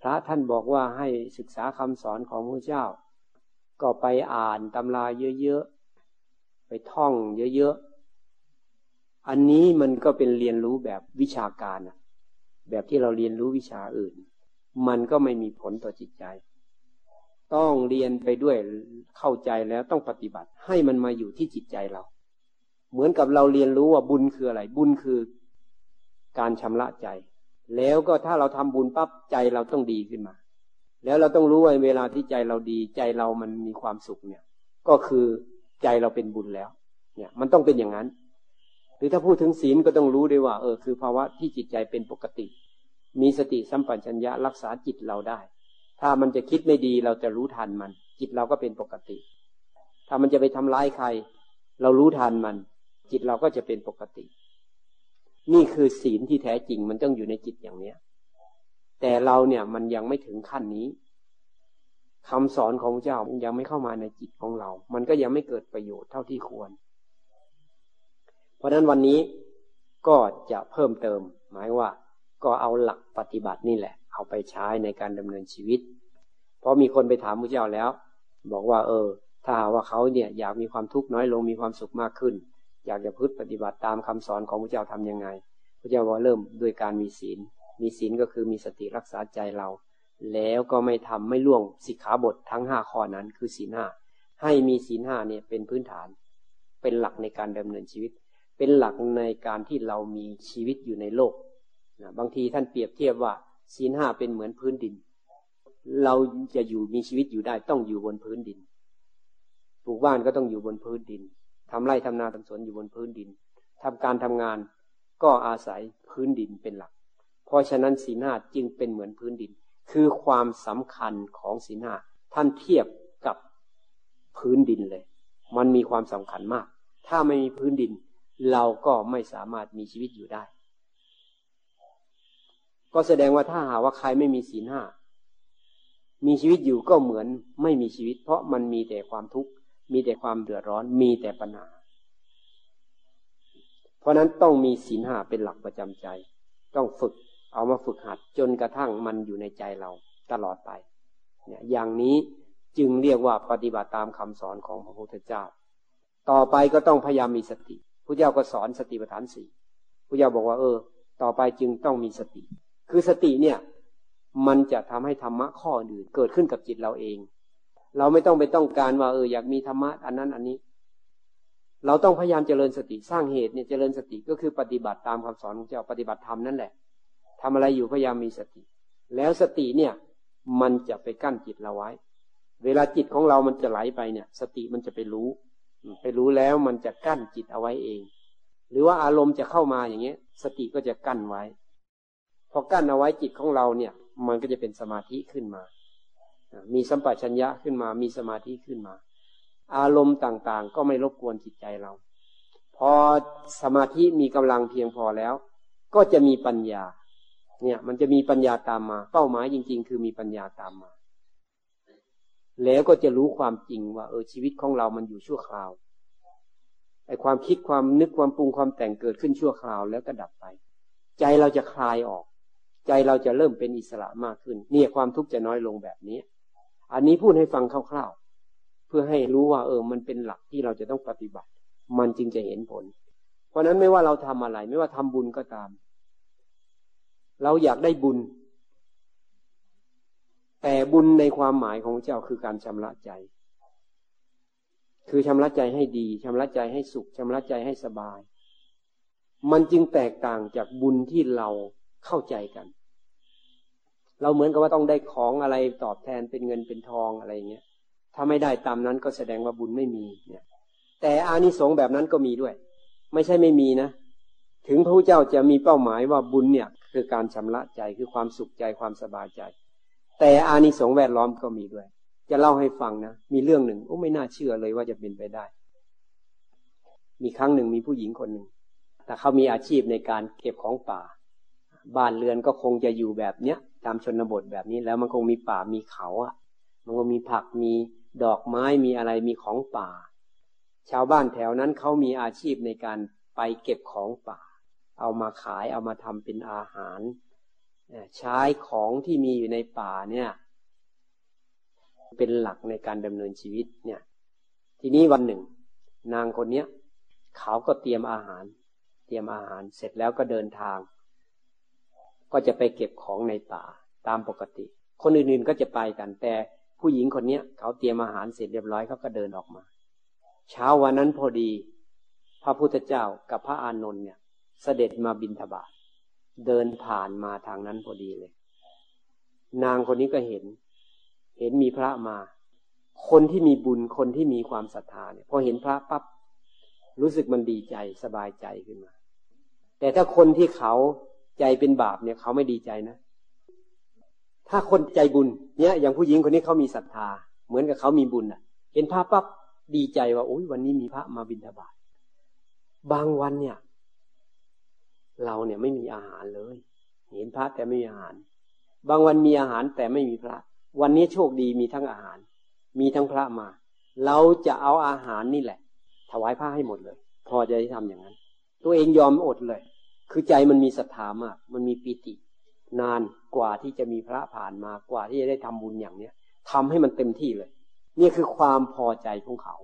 พระท่านบอกว่าให้ศึกษาคำสอนของพระเจ้า ก็ไปอ่านตำราเยอะๆ ไปท่องเยอะๆ อันนี้มันก็เป็นเรียนรู้แบบวิชาการอะแบบที่เราเรียนรู้วิชาอื่น มันก็ไม่มีผลต่อจิตใจ ต้องเรียนไปด้วยเข้าใจแล้วต้องปฏิบัติ ให้มันมาอยู่ที่จิตใจเรา เหมือนกับเราเรียนรู้ว่าบุญคืออะไร บุญคือการชำระใจ แล้วก็ถ้าเราทำบุญปั๊บใจเราต้องดีขึ้นมา แล้วเราต้องรู้ว่าเวลาที่ใจเราดี ใจเรามันมีความสุขเนี่ย ก็คือใจเราเป็นบุญแล้ว เนี่ย มันต้องเป็นอย่างนั้น หรือถ้าพูดถึงศีลก็ต้องรู้ด้วยว่า เออ คือภาวะที่จิตใจเป็นปกติ มีสติสัมปชัญญะรักษาจิตเราได้ ถ้ามันจะคิดไม่ดีเราจะรู้ทันมัน จิตเราก็เป็นปกติ ถ้ามันจะไปทำร้ายใคร เรารู้ทันมัน จิตเราก็จะเป็นปกติ นี่คือศีลที่แท้จริงมันต้องอยู่ในจิตอย่างเนี้ย แต่เราเนี่ยมันยังไม่ถึงขั้นนี้คำสอนของพระเจ้ายังไม่เข้ามาในจิตของเรา มันก็ยังไม่เกิดประโยชน์เท่าที่ควร เพราะฉะนั้นวันนี้ก็จะเพิ่มเติม หมายว่า ก็เอาหลักปฏิบัตินี่แหละ เอาไปใช้ในการดำเนินชีวิต เพราะมีคนไปถามพระเจ้าแล้ว บอกว่า เออ ถ้าว่าเขาเนี่ยอยากมีความทุกข์น้อยลงมีความสุขมากขึ้น อยากจะพึ่งปฏิบัติตามคำสอนของพระเจ้าทํำยังไงพระเจ้าบอกเริ่มด้วยการมีศีล มีศีลก็คือมีสติรักษาใจเรา แล้วก็ไม่ทำไม่ล่วงสิกขาบททั้งห้าข้อนั้นคือศีลห้าให้มีศีลห้าเนี่ยเป็นพื้นฐาน เป็นหลักในการดำเนินชีวิต เป็นหลักในการที่เรามีชีวิตอยู่ในโลกนะบางทีท่านเปรียบเทียบว่าศีลห้าเป็นเหมือนพื้นดิน เราจะอยู่มีชีวิตอยู่ได้ต้องอยู่บนพื้นดินปลูกบ้านก็ต้องอยู่บนพื้นดินทำไร่ทำนาทำสวนอยู่บนพื้นดินทำการทำงานก็อาศัยพื้นดินเป็นหลัก เพราะฉะนั้นสีหน้าจึงเป็นเหมือนพื้นดิน คือความสำคัญของสีหน้าท่านเทียบกับพื้นดินเลย มันมีความสำคัญมาก ถ้าไม่มีพื้นดิน เราก็ไม่สามารถมีชีวิตอยู่ได้ ก็แสดงว่าถ้าหาว่าใครไม่มีศีลห้ามีชีวิตอยู่ก็เหมือนไม่มีชีวิต เพราะมันมีแต่ความทุกข์มีแต่ความเดือดร้อนมีแต่ปัญหา เพราะนั้นต้องมีศีลห้าเป็นหลักประจำใจ ต้องฝึก เอามาฝึกหัดจนกระทั่งมันอยู่ในใจเราตลอดไปเนี่ยอย่างนี้จึงเรียกว่าปฏิบัติตามคำสอนของพระพุทธเจ้า ต่อไปก็ต้องพยายามมีสติพระเจ้าก็สอนสติปัฏฐานสี่พระเจ้าบอกว่า เออ ต่อไปจึงต้องมีสติ คือสติเนี่ย มันจะทำให้ธรรมะข้ออื่นเกิดขึ้นกับจิตเราเอง เราไม่ต้องไปต้องการว่าเอออยากมีธรรมะอันนั้นอันนี้ เราต้องพยายามเจริญสติสร้างเหตุเนี่ยเจริญสติก็คือปฏิบัติตามคำสอนของเจ้าปฏิบัติธรรมนั่นแหละ ทำอะไรอยู่พยายามมีสติ แล้วสติเนี่ย มันจะไปกั้นจิตเราไว้ เวลาจิตของเรามันจะไหลไปเนี่ย สติมันจะไปรู้ ไปรู้แล้วมันจะกั้นจิตเอาไว้เอง หรือว่าอารมณ์จะเข้ามาอย่างเงี้ย สติก็จะกั้นไว้ พอกั้นเอาไว้จิตของเราเนี่ย มันก็จะเป็นสมาธิขึ้นมา มีสัมปชัญญะขึ้นมา มีสมาธิขึ้นมา อารมณ์ต่างๆ ก็ไม่รบกวนจิตใจเรา พอสมาธิมีกำลังเพียงพอแล้ว ก็จะมีปัญญา เนี่ย มันจะมีปัญญาตามมา เป้าหมายจริง ๆ คือมีปัญญาตามมา แล้วก็จะรู้ความจริงว่า เออชีวิตของเรามันอยู่ชั่วคราวไอความคิดความนึกความปรุงความแต่งเกิดขึ้นชั่วคราวแล้วก็ดับไป ใจเราจะคลายออก ใจเราจะเริ่มเป็นอิสระมากขึ้น เนี่ยความทุกข์จะน้อยลงแบบนี้ อันนี้พูดให้ฟังคร่าวๆเพื่อให้รู้ว่า เออ มันเป็นหลักที่เราจะต้องปฏิบัติ มันจึงจะเห็นผล เพราะนั้นไม่ว่าเราทำอะไร ไม่ว่าทำบุญก็ตาม เราอยากได้บุญ แต่บุญในความหมายของเจ้าคือการชำระใจ คือชำระใจให้ดีชำระใจให้สุขชำระใจให้สบาย มันจึงแตกต่างจากบุญที่เราเข้าใจกัน เราเหมือนกับว่าต้องได้ของอะไรตอบแทนเป็นเงินเป็นทองอะไรเงี้ยถ้าไม่ได้ตามนั้นก็แสดงว่าบุญไม่มีเนี่ยแต่อานิสงส์แบบนั้นก็มีด้วย ไม่ใช่ไม่มีนะ ถึงพระพุทธเจ้าจะมีเป้าหมายว่าบุญเนี่ย คือการชำระใจคือความสุขใจความสบายใจ แต่อานิสงส์แวดล้อมก็มีด้วย จะเล่าให้ฟังนะ มีเรื่องหนึ่งโอ้ไม่น่าเชื่อเลยว่าจะเป็นไปได้ มีครั้งหนึ่งมีผู้หญิงคนหนึ่งแต่เขามีอาชีพในการเก็บของป่า บ้านเรือนก็คงจะอยู่แบบเนี้ยตามชนบทแบบนี้แล้วมันคงมีป่ามีเขาอะ มันก็มีผักมีดอกไม้มีอะไรมีของป่า ชาวบ้านแถวนั้นเขามีอาชีพในการไปเก็บของป่า เอามาขายเอามาทำเป็นอาหาร ใช้ของที่มีอยู่ในป่าเนี่ย เป็นหลักในการดำเนินชีวิตเนี่ย ทีนี้วันหนึ่ง นางคนเนี้ยเขาก็เตรียมอาหาร เตรียมอาหารเสร็จแล้วก็เดินทาง ก็จะไปเก็บของในป่าตามปกติ คนอื่นๆก็จะไปกันแต่ผู้หญิงคนเนี้ยเขาเตรียมอาหารเสร็จเรียบร้อยเขาก็เดินออกมา เช้าวันนั้นพอดี พระพุทธเจ้ากับพระอานนท์เนี่ย เสด็จมาบินทบาทเดินผ่านมาทางนั้นพอดีเลย นางคนนี้ก็เห็น เห็นมีพระมา คนที่มีบุญคนที่มีความศรัทธาเนี่ยพอเห็นพระปั๊บรู้สึกมันดีใจสบายใจขึ้นมา แต่ถ้าคนที่เขาใจเป็นบาปเนี่ย เขาไม่ดีใจนะ ถ้าคนใจบุญเนี่ย อย่างผู้หญิงคนนี้เขามีศรัทธา เหมือนกับเขามีบุญอะ เห็นพระปั๊บดีใจว่าโอ้ยวันนี้มีพระมาบิณฑบาตบางวันเนี่ย เราเนี่ยไม่มีอาหารเลย เห็นพระแต่ไม่มีอาหาร บางวันมีอาหารแต่ไม่มีพระ วันนี้โชคดีมีทั้งอาหาร มีทั้งพระมา เราจะเอาอาหารนี่แหละ ถวายพระให้หมดเลย พอจะได้ทำอย่างนั้น ตัวเองยอมอดเลย คือใจมันมีศรัทธามาก มันมีปีติ นานกว่าที่จะมีพระผ่านมากว่าที่จะได้ทำบุญอย่างเนี้ยทำให้มันเต็มที่เลย นี่คือความพอใจของเขา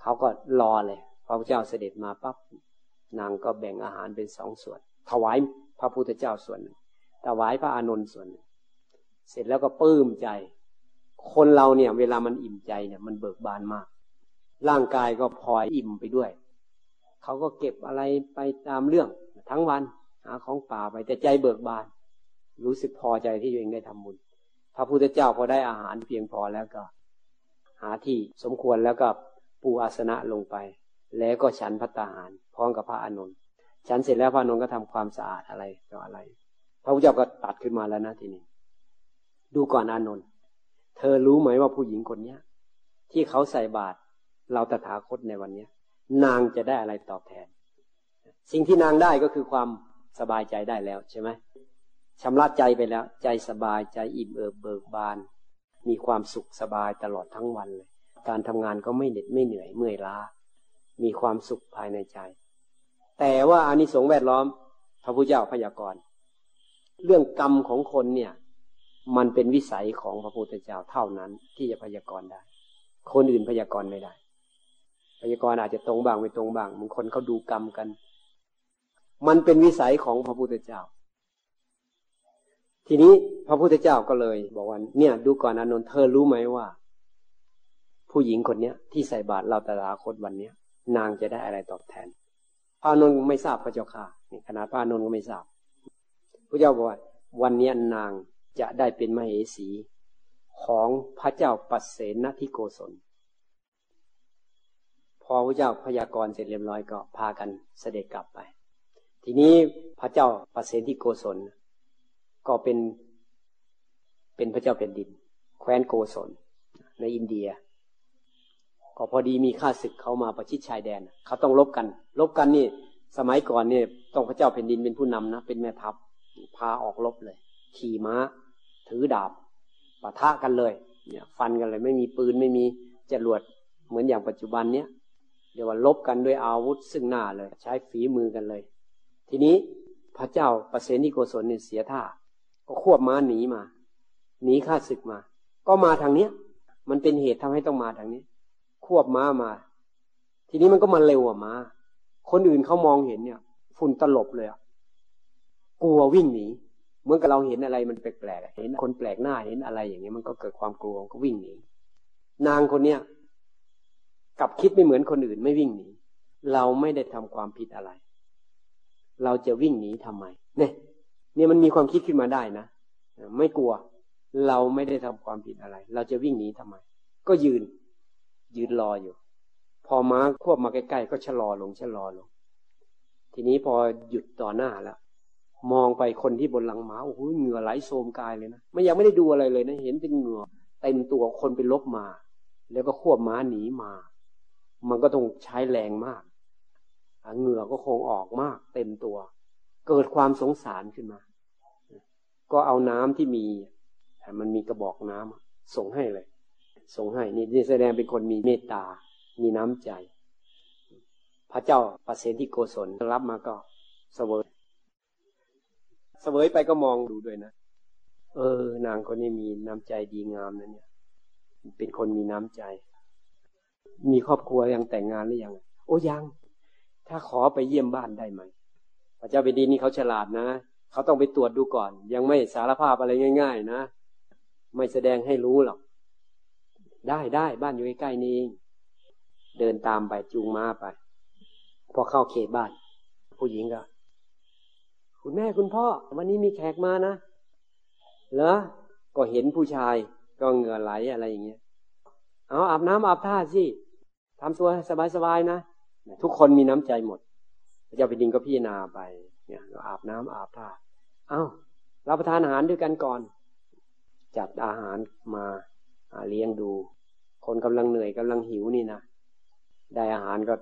เขาก็รอเลยพระพุทธเจ้าเสด็จมาปั๊บ นางก็แบ่งอาหารเป็นสองส่วน ถวายพระพุทธเจ้าส่วนหนึ่งถวายพระอานนท์ส่วนหนึ่งเสร็จแล้วก็ปลื้มใจ คนเราเนี่ยเวลามันอิ่มใจเนี่ยมันเบิกบานมาก ร่างกายก็พลอยอิ่มไปด้วย เขาก็เก็บอะไรไปตามเรื่องทั้งวันหาของป่าไปแต่ใจเบิกบาน รู้สึกพอใจที่ตัวเองได้ทำบุญ พระพุทธเจ้าพอได้อาหารเพียงพอแล้วก็ หาที่สมควรแล้วก็ปูอาสนะลงไป แล้วก็ฉันพัตตาหาร ร้อมกับพระอานนท์ฉันเสร็จแล้วพระอานนท์ก็ทำความสะอาดอะไรต่ออะไร พระพุทธเจ้าก็ตัดขึ้นมาแล้วนะทีนี้ ดูก่อนอานนท์เธอรู้ไหมว่าผู้หญิงคนเนี้ย ที่เขาใส่บาตรเราตถาคตในวันเนี้ย นางจะได้อะไรตอบแทน สิ่งที่นางได้ก็คือความสบายใจได้แล้วใช่ไหมชำระใจไปแล้ว ใจสบายใจอิ่มเอิบเบิกบาน มีความสุขสบายตลอดทั้งวันเลย การทำงานก็ไม่เหน็ดไม่เหนื่อยเมื่อยล้า มีความสุขภายในใจ แต่ว่าอานิสงส์แวดล้อม พระพุทธเจ้าพยากรณ์เรื่องกรรมของคนเนี่ย มันเป็นวิสัยของพระพุทธเจ้าเท่านั้นที่จะพยากรณ์ได้ คนอื่นพยากรณ์ไม่ได้ พยากรณ์อาจจะตรงบ้างไม่ตรงบ้างบางคนเขาดูกรรมกัน มันเป็นวิสัยของพระพุทธเจ้า ทีนี้พระพุทธเจ้าก็เลย บอกว่าเนี่ย ดูก่อนอนนท์เธอรู้ไหมว่า ผู้หญิงคนเนี้ยที่ใส่บาตรเราตลาคตวันเนี้ย นางจะได้อะไรตอบแทน พระนนท์ไม่ทราบพระเจ้าค่ะนี่ขนาดพระนนท์ก็ไม่ทราบพระเจ้าบอกว่า วันนี้นางจะได้เป็นมเหสีของพระเจ้าปัสเสนทิโกศล พอพระเจ้าพยากรณ์เสร็จเรียบร้อยก็พากันเสด็จกลับไป ทีนี้พระเจ้าปเสนที่โกศล ก็เป็นเป็นพระเจ้าแผ่นดิน แคว้นโกศลในอินเดีย ก็พอดีมีข้าศึกเขามาประชิดชายแดนเขาต้องลบกัน ลบกันนี่ สมัยก่อนเนี่ยต้องพระเจ้าแผ่นดินเป็นผู้นำนะเป็นแม่ทัพพาออกลบเลย ขี่ม้า ถือดาบปะทะกันเลย เนี่ย ฟันกันเลย ไม่มีปืนไม่มีจรวดเหมือนอย่างปัจจุบันเนี้ยเดี๋ยวว่าลบกันด้วยอาวุธซึ่งหน้าเลย ใช้ฝีมือกันเลย ทีนี้พระเจ้าประเสนิโกศลเนี่ยเสียท่า ก็ควบม้าหนีมาหนีข้าศึกมา ก็มาทางเนี้ย มันเป็นเหตุทำให้ต้องมาทางนี้ ควบม้ามา ทีนี้มันก็มาเร็วอะมาคนอื่นเขามองเห็นเนี่ย ฝุ่นตลบเลยอะกลัววิ่งหนีเหมือนกับเราเห็นอะไรมันแปลกๆเห็นคนแปลกหน้าเห็นอะไรอย่างเงี้ยมันก็เกิดความกลัวก็วิ่งหนีนางคนเนี้ยกับคิดไม่เหมือนคนอื่นไม่วิ่งหนีเราไม่ได้ทำความผิดอะไร เราจะวิ่งหนีทำไม เนี่ยเนี่ยมันมีความคิดขึ้นมาได้นะไม่กลัว เราไม่ได้ทำความผิดอะไร เราจะวิ่งหนีทำไม ก็ยืน ยืนรออยู่ พอม้าควบมาใกล้ๆก็ชะลอลงชะลอลง ทีนี้พอหยุดต่อหน้าแล้วมองไปคนที่บนหลังม้าโอ้โหเหงื่อไหลโซมกายเลยนะไม่ยังไม่ได้ดูอะไรเลยนะ เห็นเป็นเหงื่อเต็มตัวคนไปลบมา แล้วก็ควบม้าหนีมา มันก็ต้องใช้แรงมากเหงื่อก็คงออกมาก เต็มตัว เกิดความสงสารขึ้นมา ก็เอาน้ำที่มีมันมีกระบอกน้ำส่งให้เลย ส่งให้นี่แสดงเป็นคนมีเมตตา มีน้ำใจ พระเจ้าปเสนที่โกศลรับมาก็เสวยเสวยไปก็มองดูด้วยนะ เออ นางคนนี้มีน้ำใจดีงามนะเนี่ย เป็นคนมีน้ำใจ มีครอบครัวยังแต่งงานหรือยัง โอ้ยัง ถ้าขอไปเยี่ยมบ้านได้ไหม พระเจ้าเป็นดีนี่เขาฉลาดนะเขาต้องไปตรวจดูก่อน ยังไม่สารภาพอะไรง่าย ๆ นะ ไม่แสดงให้รู้หรอก ได้ได้บ้านอยู่ใกล้ๆนี่เองเดินตามไปจูงม้าไป พอเข้าเขตบ้าน ผู้หญิงก็ คุณแม่คุณพ่อ วันนี้มีแขกมานะเหรอก็เห็นผู้ชายก็เหงื่อไหลอะไรอย่างเงี้ยเอาอาบน้ำอาบท่าสิทำตัวสบายๆนะทุกคนมีน้ำใจหมดพระเจ้าแผ่นดินก็พิจารณาไป เนี่ยอาบน้ำอาบท่าเอารับประทานอาหารด้วยกันก่อน จัดอาหารมา เลี้ยงดู คนกำลังเหนื่อยกำลังหิวนี่นะได้อาหารก็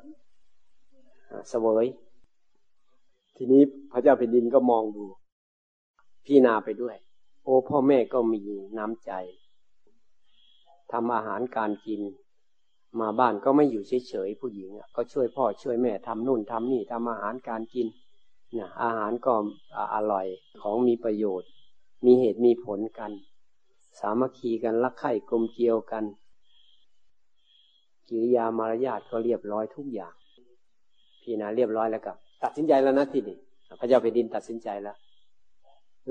เสวย ทีนี้พระเจ้าแผ่นดินก็มองดู พี่นาไปด้วย โอ้พ่อแม่ก็มีน้ำใจทำอาหารการกิน มาบ้านก็ไม่อยู่เฉยๆผู้หญิงก็ช่วยพ่อช่วยแม่ทำนู่นทำนี่ทำอาหารการกินนี่ยอาหารก็อร่อยของมีประโยชน์ มีเหตุมีผลกัน สามัคคีกันรักใคร่กลมเกลียวกัน กิริยามารยาทก็เรียบร้อยทุกอย่าง พี่นาเรียบร้อยแล้วกับ ตัดสินใจแล้วนะที่นี่พระเจ้าแผ่นดินตัดสินใจแล้ว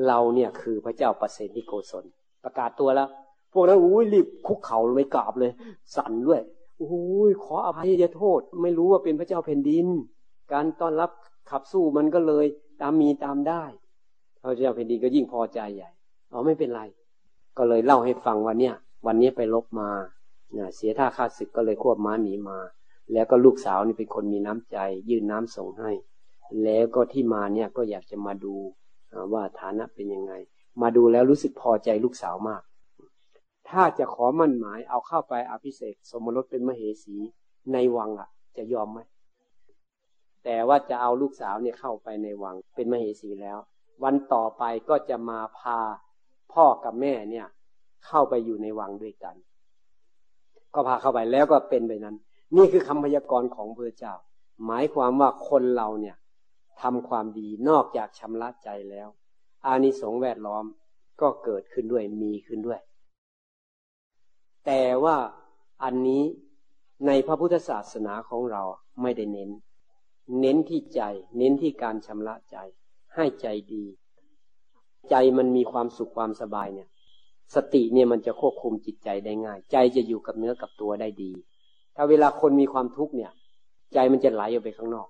เราเนี่ยคือพระเจ้าประเสนิโกศลประกาศตัวแล้ว พวกนั้นอุ้ยรีบคุกเข่าเลยกราบเลย สั่นด้วยอุ้ยขออภัยโทษ ไม่รู้ว่าเป็นพระเจ้าแผ่นดิน การต้อนรับขับสู้มันก็เลย ตามมีตามได้พระเจ้าแผ่นดินก็ยิ่งพอใจใหญ่อ๋อไม่เป็นไร ก็เลยเล่าให้ฟังว่าเนี่ย วันนี้ไปลบมาเนี่ยเสียท่าค่าศึกก็เลยควบม้าหนีมา แล้วก็ลูกสาวนี่เป็นคนมีน้ำใจ ยื่นน้ำส่งให้ แล้วก็ที่มาเนี่ยก็อยากจะมาดูว่าฐานะเป็นยังไง มาดูแล้วรู้สึกพอใจลูกสาวมาก ถ้าจะขอมั่นหมายเอาเข้าไปอภิเษกสมรสเป็นมเหสีในวังอะ จะยอมไหมแต่ว่าจะเอาลูกสาวเนี่ยเข้าไปในวังเป็นมเหสีแล้ว วันต่อไปก็จะมาพา พ่อกับแม่เนี่ย เข้าไปอยู่ในวังด้วยกัน ก็พาเข้าไปแล้วก็เป็นไปนั้น นี่คือคำพยากรณ์ของพระเจ้า หมายความว่าคนเราเนี่ยทำความดีนอกจากชำระใจแล้ว อานิสงส์แวดล้อมก็เกิดขึ้นด้วยมีขึ้นด้วย แต่ว่าอันนี้ในพระพุทธศาสนาของเราไม่ได้เน้น เน้นที่ใจ เน้นที่การชำระใจ ให้ใจดี ใจมันมีความสุขความสบายเนี่ย สติเนี่ยมันจะควบคุมจิตใจได้ง่าย ใจจะอยู่กับเนื้อกับตัวได้ดี ถ้าเวลาคนมีความทุกข์เนี่ย ใจมันจะไหลออกไปข้างนอก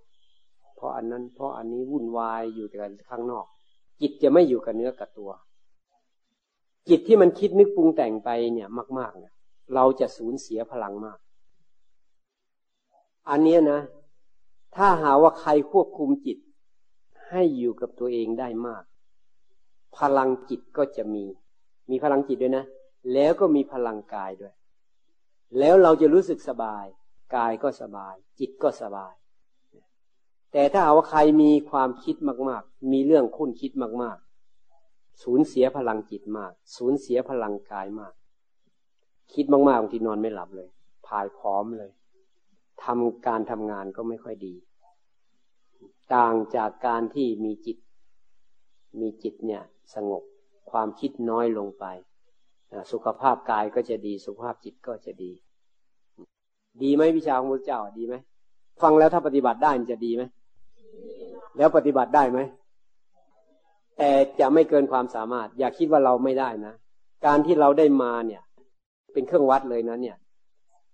เพราะอันนั้นเพราะอันนี้วุ่นวายอยู่แต่ข้างนอก จิตจะไม่อยู่กับเนื้อกับตัว จิตที่มันคิดนึกปรุงแต่งไปเนี่ยมากๆเนี่ยเราจะสูญเสียพลังมาก อันนี้นะ ถ้าหาว่าใครควบคุมจิต ให้อยู่กับตัวเองได้มาก พลังจิตก็จะมี มีพลังจิตด้วยนะ แล้วก็มีพลังกายด้วย แล้วเราจะรู้สึกสบาย กายก็สบาย จิตก็สบาย แต่ถ้าเอาว่าใครมีความคิดมาก ๆ มีเรื่องคุ้นคิดมาก ๆ สูญเสียพลังจิตมาก สูญเสียพลังกายมาก คิดมากๆบางทีนอนไม่หลับเลยพายพร้อมเลยทำการทำงานก็ไม่ค่อยดี ต่างจากการที่มีจิต มีจิตเนี่ย สงบ ความคิดน้อยลงไป สุขภาพกายก็จะดี สุขภาพจิตก็จะดี ดีไหมวิชาของพระเจ้าดีไหมฟังแล้วถ้าปฏิบัติได้จะดีไหมแล้วปฏิบัติได้ไหมแต่จะไม่เกินความสามารถ อย่าคิดว่าเราไม่ได้นะ การที่เราได้มาเนี่ย เป็นเครื่องวัดเลยนะเนี่ย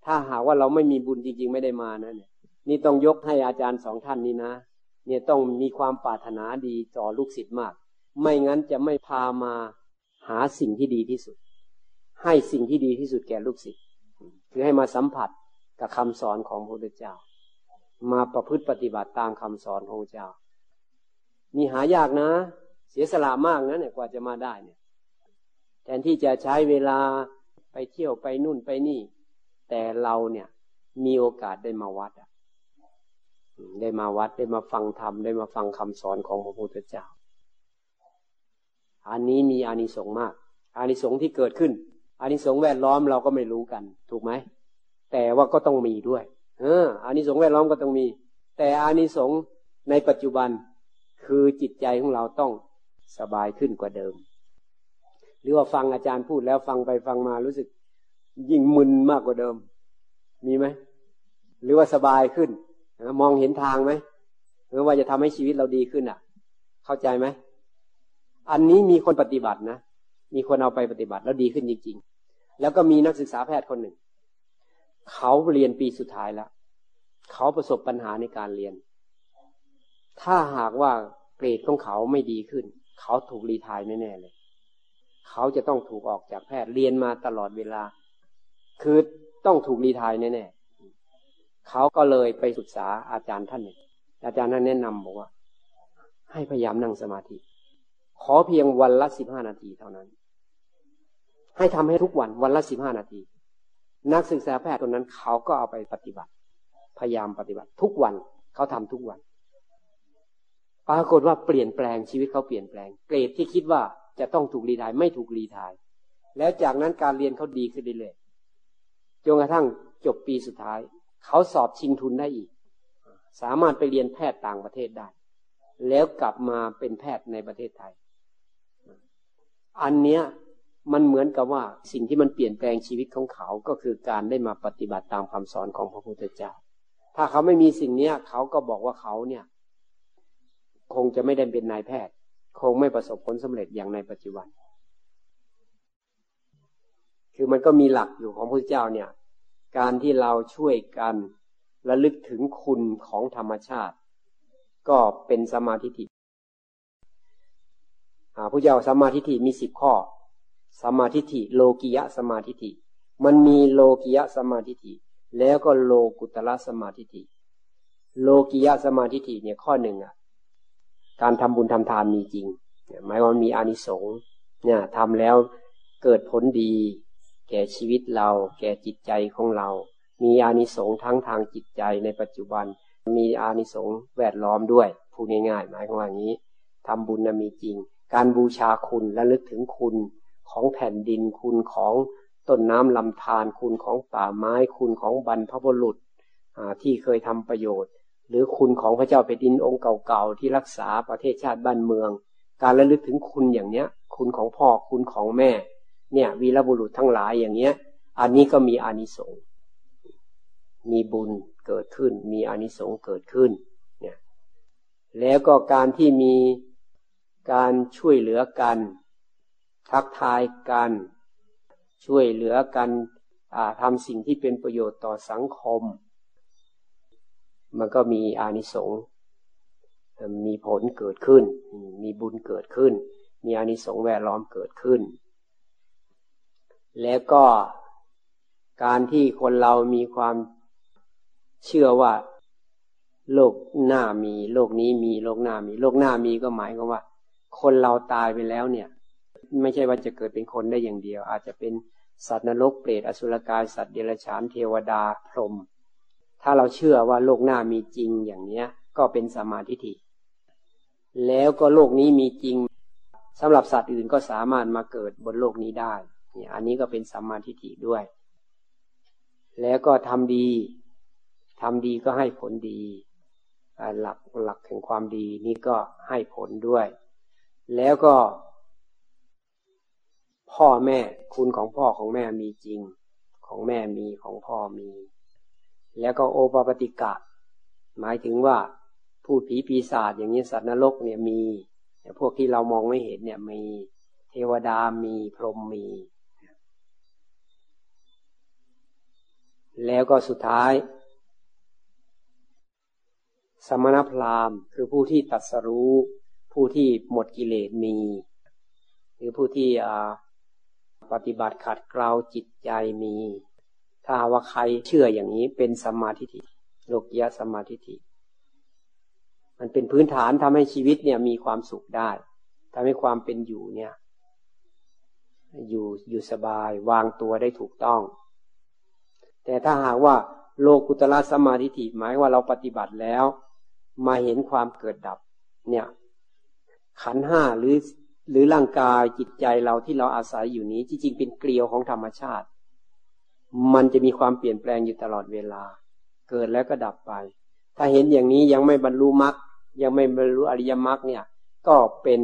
ถ้าหากว่าเราไม่มีบุญจริง ๆ ไม่ได้มานะเนี่ย นี่ต้องยกให้อาจารย์สองท่านนี้นะ เนี่ยต้องมีความปรารถนาดีต่อลูกศิษย์มาก ไม่งั้นจะไม่พามาหาสิ่งที่ดีที่สุด ให้สิ่งที่ดีที่สุดแก่ลูกศิษย์คือให้มาสัมผัสกับคำสอนของพระพุทธเจ้า มาประพฤติปฏิบัติตามคำสอนของพระเจ้า มีหายากนะ เสียสละมากนะเนี่ยกว่าจะมาได้เนี่ย แทนที่จะใช้เวลาไปเที่ยวไปนู่นไปนี่ แต่เราเนี่ยมีโอกาสได้มาวัดอะได้มาวัดได้มาฟังธรรมได้มาฟังคำสอนของพระพุทธเจ้า อันนี้มีอานิสงส์มาก อานิสงส์ที่เกิดขึ้น อานิสงส์แวดล้อมเราก็ไม่รู้กัน ถูกไหม แต่ว่าก็ต้องมีด้วย เอออานิสงส์แวดล้อมก็ต้องมี แต่อานิสงส์ในปัจจุบันคือจิตใจของเราต้องสบายขึ้นกว่าเดิม หรือว่าฟังอาจารย์พูดแล้วฟังไปฟังมารู้สึก ยิ่งมึนมากกว่าเดิม มีไหม หรือว่าสบายขึ้น มองเห็นทางไหมหรือว่าจะทำให้ชีวิตเราดีขึ้นอะ เข้าใจไหม อันนี้มีคนปฏิบัตินะ มีคนเอาไปปฏิบัติแล้วดีขึ้นจริง ๆ แล้วก็มีนักศึกษาแพทย์คนหนึ่ง เขาเรียนปีสุดท้ายแล้ว เขาประสบปัญหาในการเรียน ถ้าหากว่าเกรดของเขาไม่ดีขึ้น เขาถูกรีทายแน่ๆเลย เขาจะต้องถูกออกจากแพทย์เรียนมาตลอดเวลา คือต้องถูกรีทายแน่ๆเขาก็เลยไปศึกษาอาจารย์ท่านหนึ่งอาจารย์ท่านแนะนำบอกว่า ให้พยายามนั่งสมาธิ ขอเพียงวันละสิบห้านาทีเท่านั้น ให้ทำให้ทุกวันวันละสิบห้านาที นักศึกษาแพทย์คนนั้นเขาก็เอาไปปฏิบัติ พยายามปฏิบัติ ทุกวันเขาทำทุกวัน ปรากฏว่าเปลี่ยนแปลงชีวิตเขาเปลี่ยนแปลง เกรดที่คิดว่าจะต้องถูกรีทายไม่ถูกรีทาย แล้วจากนั้นการเรียนเขาดีขึ้นเรื่อยๆจนกระทั่งจบปีสุดท้าย เขาสอบชิงทุนได้อีก สามารถไปเรียนแพทย์ต่างประเทศได้ แล้วกลับมาเป็นแพทย์ในประเทศไทย อันเนี้ยมันเหมือนกับว่าสิ่งที่มันเปลี่ยนแปลงชีวิตของเขาก็คือการได้มาปฏิบัติตามคำสอนของพระพุทธเจ้า ถ้าเขาไม่มีสิ่งเนี้ยเขาก็บอกว่าเขาเนี่ย คงจะไม่ได้เป็นนายแพทย์ คงไม่ประสบผลสำเร็จอย่างในปัจจุบัน คือมันก็มีหลักอยู่ของพระพุทธเจ้าเนี่ย การที่เราช่วยกันระลึกถึงคุณของธรรมชาติ ก็เป็นสมาธิ ผู้เจ้าสมาธิิมีสิบข้อสมาธิิโลกิยะสมาธิิมันมีโลกิยะสมาธิิแล้วก็โลกุตละสมาธิิโลกิยะสมาธิิเนี่ยข้อหนึ่งอะ การทำบุญทำทานมีจริงหมายว่ามีอานิสงส์เนี่ยทำแล้วเกิดผลดี แก่ชีวิตเรา แก่จิตใจของเรา มีอานิสงส์ทั้งทางจิตใจในปัจจุบัน มีอานิสงส์แวดล้อมด้วยพูดง่ายๆหมายความว่างี้ทำบุญนะมีจริง การบูชาคุณและลึกถึงคุณของแผ่นดินคุณของต้นน้ำลำธารคุณของป่าไม้คุณของบรรพบุรุษที่เคยทำประโยชน์ หรือคุณของพระเจ้าแผ่นดินองค์เก่าๆที่รักษาประเทศชาติบ้านเมือง การระลึกถึงคุณอย่างเนี้ย คุณของพ่อคุณของแม่ เนี่ยวีรบุรุษทั้งหลายอย่างเงี้ย อันนี้ก็มีอานิสงส์มีบุญเกิดขึ้น มีอานิสงส์เกิดขึ้นเนี่ยแล้วก็การที่มี การช่วยเหลือกัน ทักทายกัน ช่วยเหลือกันทำสิ่งที่เป็นประโยชน์ต่อสังคม มันก็มีอานิสงส์มีผลเกิดขึ้น มีบุญเกิดขึ้น มีอานิสงส์แวดล้อมเกิดขึ้น แล้วก็การที่คนเรามีความเชื่อว่า โลกหน้ามี โลกนี้มีโลกหน้ามี โลกหน้ามีก็หมายความว่า คนเราตายไปแล้วเนี่ย ไม่ใช่ว่าจะเกิดเป็นคนได้อย่างเดียว อาจจะเป็นสัตว์นรกเปรตอสุรกายสัตว์เดรัจฉานเทวดาพรหมถ้าเราเชื่อว่าโลกหน้ามีจริงอย่างเนี้ย ก็เป็นสมาธิิแล้วก็โลกนี้มีจริงสำหรับสัตว์อื่นก็สามารถมาเกิดบนโลกนี้ได้เนี่ยอันนี้ก็เป็นสัมมาทิฏฐิด้วย แล้วก็ทำดีทำดีก็ให้ผลดีหลักหลักแห่งความดีนี่ก็ให้ผลด้วย แล้วก็ พ่อแม่คุณของพ่อของแม่มีจริง ของแม่มีของพ่อมี แล้วก็โอปปติกะ หมายถึงว่าผู้ผีปีศาจอย่างนี้สัตว์นรกเนี่ยมีแต่พวกที่เรามองไม่เห็นเนี่ยมีเทวดามีพรหมมี แล้วก็สุดท้าย สมณพราหมณ์คือผู้ที่ตัดสรู้ ผู้ที่หมดกิเลสมี หรือผู้ที่ปฏิบัติขัดเกลาจิตใจมี ถ้าว่าใครเชื่ออย่างนี้เป็นสมาธิิโลกียสมาธิิมันเป็นพื้นฐานทำให้ชีวิตเนี่ยมีความสุขได้ทำให้ความเป็นอยู่เนี่ย อยู่อยู่สบายวางตัวได้ถูกต้อง แต่ถ้าหากว่าโลกุตละสมาธิิหมายว่าเราปฏิบัติแล้ว มาเห็นความเกิดดับ เนี่ย ขันห้าหรือหรือร่างกายจิตใจเราที่เราอาศัยอยู่นี้ จริงๆเป็นเกลียวของธรรมชาติ มันจะมีความเปลี่ยนแปลงอยู่ตลอดเวลา เกิดแล้วก็ดับไป ถ้าเห็นอย่างนี้ยังไม่บรรลุมรรคยังไม่บรรลุอริยมรรคเนี่ย ก็เป็น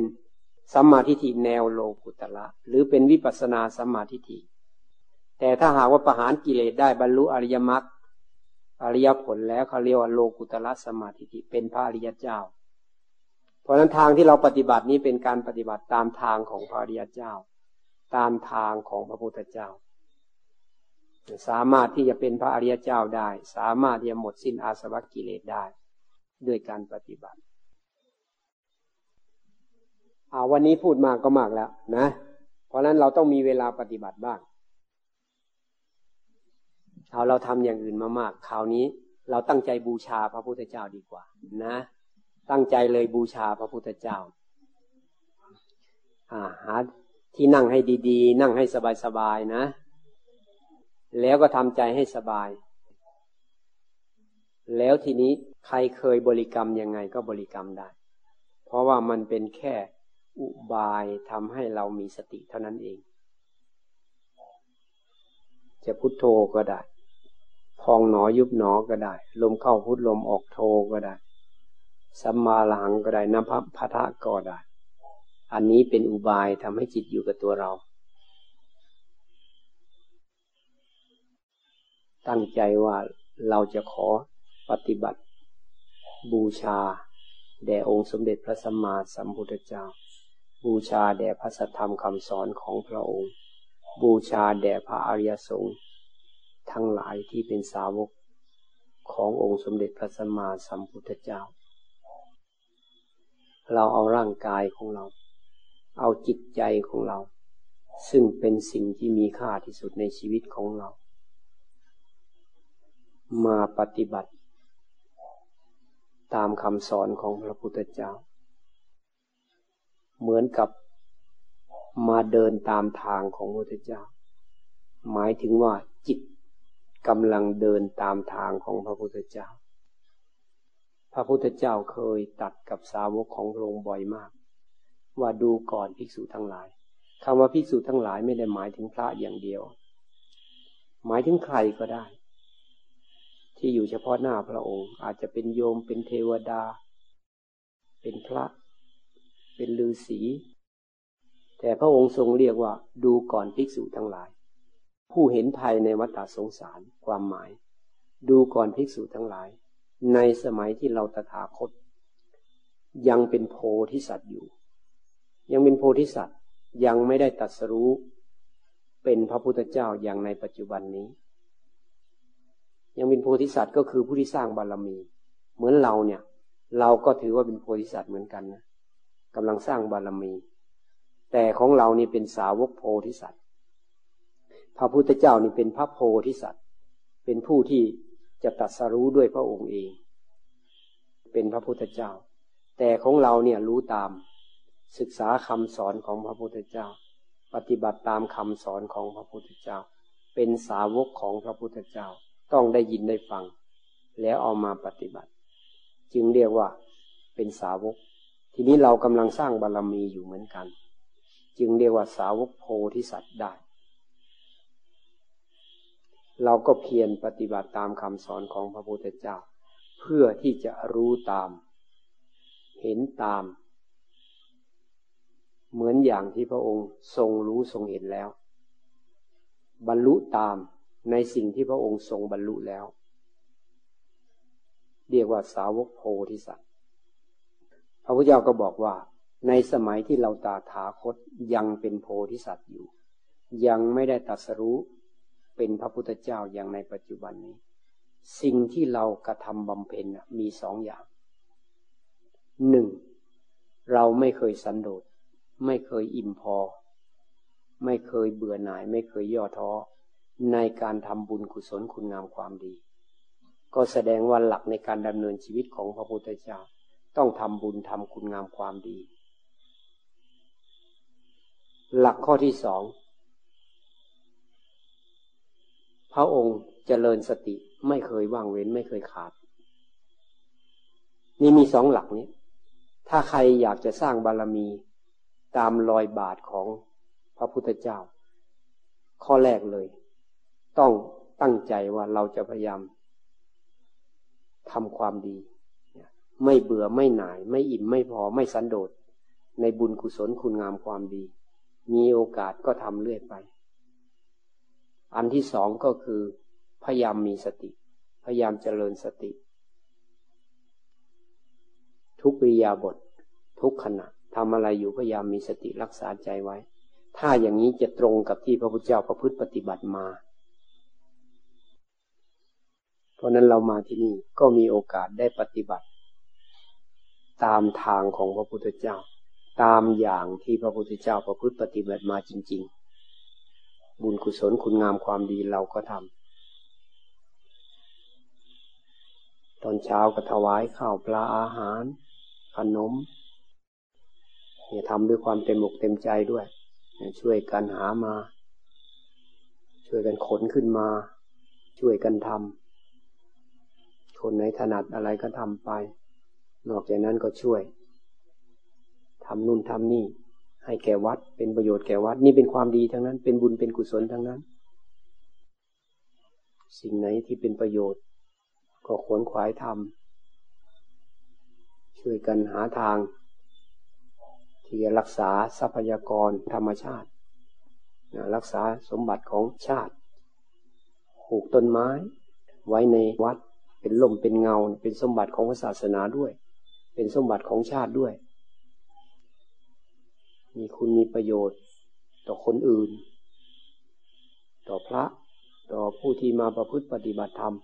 สัมมาทิฏฐิแนวโลกุตละหรือเป็นวิปัสนาสัมมาทิฏฐิแต่ถ้าหากว่าประหารกิเลสได้บรรลุอริยมรรคอริยผลแล้วเขาเรียกว่าโลกุตละสัมมาทิฏฐิเป็นพระอริยเจ้า ราะฉะนั้นทางที่เราปฏิบัตินี้เป็นการปฏิบัติตามทางของพระอริยเจ้า ตามทางของพระพุทธเจ้า สามารถที่จะเป็นพระอริยเจ้าได้ สามารถที่จะหมดสิ้นอาสวะกิเลสได้ ด้วยการปฏิบัติอาวันนี้พูดมากก็มากแล้วนะ เพราะนั้นเราต้องมีเวลาปฏิบัติบ้างเอาเราทำอย่างอื่นมามากคราวนี้เราตั้งใจบูชาพระพุทธเจ้าดีกว่า นะ ตั้งใจเลยบูชาพระพุทธเจ้าาหาที่นั่งให้ดี ๆ นั่งให้สบายๆนะ แล้วก็ทำใจให้สบาย แล้วทีนี้ใครเคยบริกรรมยังไงก็บริกรรมได้ เพราะว่ามันเป็นแค่อุบายทำให้เรามีสติเท่านั้นเอง จะพุทโธก็ได้ พองหนอยุบหนอก็ได้ ลมเข้าพุทลมออกโธก็ได้ สัมมาหลังก็ได้น้ำพัทะก็ได้ อันนี้เป็นอุบายทำให้จิตอยู่กับตัวเรา ตั้งใจว่าเราจะขอปฏิบัติ บูชา แด่องค์สมเด็จพระสัมมาสัมพุทธเจ้า บูชาแด่พระสัทธรรมคำสอนของพระองค์ บูชาแด่พระอริยสงฆ์ทั้งหลายที่เป็นสาวกขององค์สมเด็จพระสัมมาสัมพุทธเจ้า เราเอาร่างกายของเรา เอาจิตใจของเรา ซึ่งเป็นสิ่งที่มีค่าที่สุดในชีวิตของเรา มาปฏิบัติ ตามคำสอนของพระพุทธเจ้า เหมือนกับมาเดินตามทางของพระพุทธเจ้า หมายถึงว่าจิตกำลังเดินตามทางของพระพุทธเจ้า พระพุทธเจ้าเคยตัดกับสาวกของพระองค์บ่อยมาก ว่าดูก่อนภิกษุทั้งหลายคำว่าภิกษุทั้งหลายไม่ได้หมายถึงพระอย่างเดียว หมายถึงใครก็ได้ ที่อยู่เฉพาะหน้าพระองค์ อาจจะเป็นโยมเป็นเทวดา เป็นพระ เป็นฤาษีแต่พระองค์ทรงเรียกว่าดูก่อนภิกษุทั้งหลาย ผู้เห็นภัยในวัฏสงสารความหมาย ดูก่อนภิกษุทั้งหลาย ในสมัยที่เราตถาคต ยังเป็นโพธิสัตว์อยู่ ยังเป็นโพธิสัตว์ยังไม่ได้ตัดสรู้ เป็นพระพุทธเจ้าอย่างในปัจจุบันนี้ ยังเป็นโพธิสัตว์ก็คือผู้ที่สร้างบารมี เหมือนเราเนี่ย เราก็ถือว่าเป็นโพธิสัตว์เหมือนกันนะกำลังสร้างบารมี แต่ของเรานี่เป็นสาวกโพธิสัตว์พระพุทธเจ้านี่เป็นพระโพธิสัตว์ เป็นผู้ที่ จะตัดสรู้ด้วยพระองค์เอง เป็นพระพุทธเจ้า แต่ของเราเนี่ยรู้ตามศึกษาคำสอนของพระพุทธเจ้า ปฏิบัติตามคำสอนของพระพุทธเจ้า เป็นสาวกของพระพุทธเจ้า ต้องได้ยินได้ฟัง แล้วเอามาปฏิบัติ จึงเรียกว่าเป็นสาวก ทีนี้เรากำลังสร้างบารรมีอยู่เหมือนกัน จึงเรียกว่าสาวกโพธิสัตว์ได้ เราก็เพียรปฏิบัติตามคำสอนของพระพุทธเจ้า เพื่อที่จะรู้ตาม เห็นตาม เหมือนอย่างที่พระองค์ทรงรู้ทรงเห็นแล้ว บรรลุตามในสิ่งที่พระองค์ทรงบรรลุแล้ว เรียกว่าสาวกโพธิสัตว์พระพุทธเจ้าก็บอกว่า ในสมัยที่เราตาถาคตยังเป็นโพธิสัตว์อยู่ ยังไม่ได้ตัดสรู้ เป็นพระพุทธเจ้าอย่างในปัจจุบันนี้ สิ่งที่เรากระทำบำเพ็ญมีสองอย่างหนึ่งเราไม่เคยสันโดษ ไม่เคยอิ่มพอ ไม่เคยเบื่อหน่าย ไม่เคยย่อท้อในการทำบุญกุศลคุณงามความดี ก็แสดงว่าหลักในการดำเนินชีวิตของพระพุทธเจ้า ต้องทำบุญทำคุณงามความดี หลักข้อที่สอง พระองค์เจริญสติไม่เคยว่างเว้นไม่เคยขาด นี่มีสองหลักนี้ ถ้าใครอยากจะสร้างบารมีตามรอยบาทของพระพุทธเจ้า ข้อแรกเลย ต้องตั้งใจว่าเราจะพยายามทำความดี ไม่เบื่อไม่หน่าย ไม่อิ่มไม่พอไม่สันโดษในบุญกุศลคุณงามความดี มีโอกาสก็ทำเรื่อยไป อันที่สองก็คือ พยายามมีสติ พยายามเจริญสติ ทุกวิยาบท ทุกขณะทำอะไรอยู่พยายามมีสติรักษาใจไว้ ถ้าอย่างนี้จะตรงกับที่พระพุทธเจ้าประพฤติปฏิบัติมา เพราะนั้นเรามาที่นี่ก็มีโอกาสได้ปฏิบัติ ตามทางของพระพุทธเจ้า ตามอย่างที่พระพุทธเจ้าประพฤติปฏิบัติมาจริง ๆ บุญกุศลคุณงามความดีเราก็ทำตอนเช้าก็ถวายข้าวปลาอาหาร ขนมเนี่ยทำด้วยความเต็มอกเต็มใจด้วย ช่วยกันหามา ช่วยกันขนขึ้นมา ช่วยกันทำคนไหนถนัดอะไรก็ทำไป นอกจากนั้นก็ช่วยทำนู่นทำนี่ ให้แก่วัด เป็นประโยชน์แก่วัด นี่เป็นความดีทั้งนั้น เป็นบุญเป็นกุศลทั้งนั้น สิ่งไหนที่เป็นประโยชน์ ก็ขวนขวายทำช่วยกันหาทาง ที่จะรักษาทรัพยากรธรรมชาติ รักษาสมบัติของชาติปลูกต้นไม้ไว้ในวัดเป็นลมเป็นเงาเป็นสมบัติของศาสนาด้วย เป็นสมบัติของชาติด้วย มีคุณมีประโยชน์ ต่อคนอื่น ต่อพระ ต่อผู้ที่มาประพฤติปฏิบัติธรรม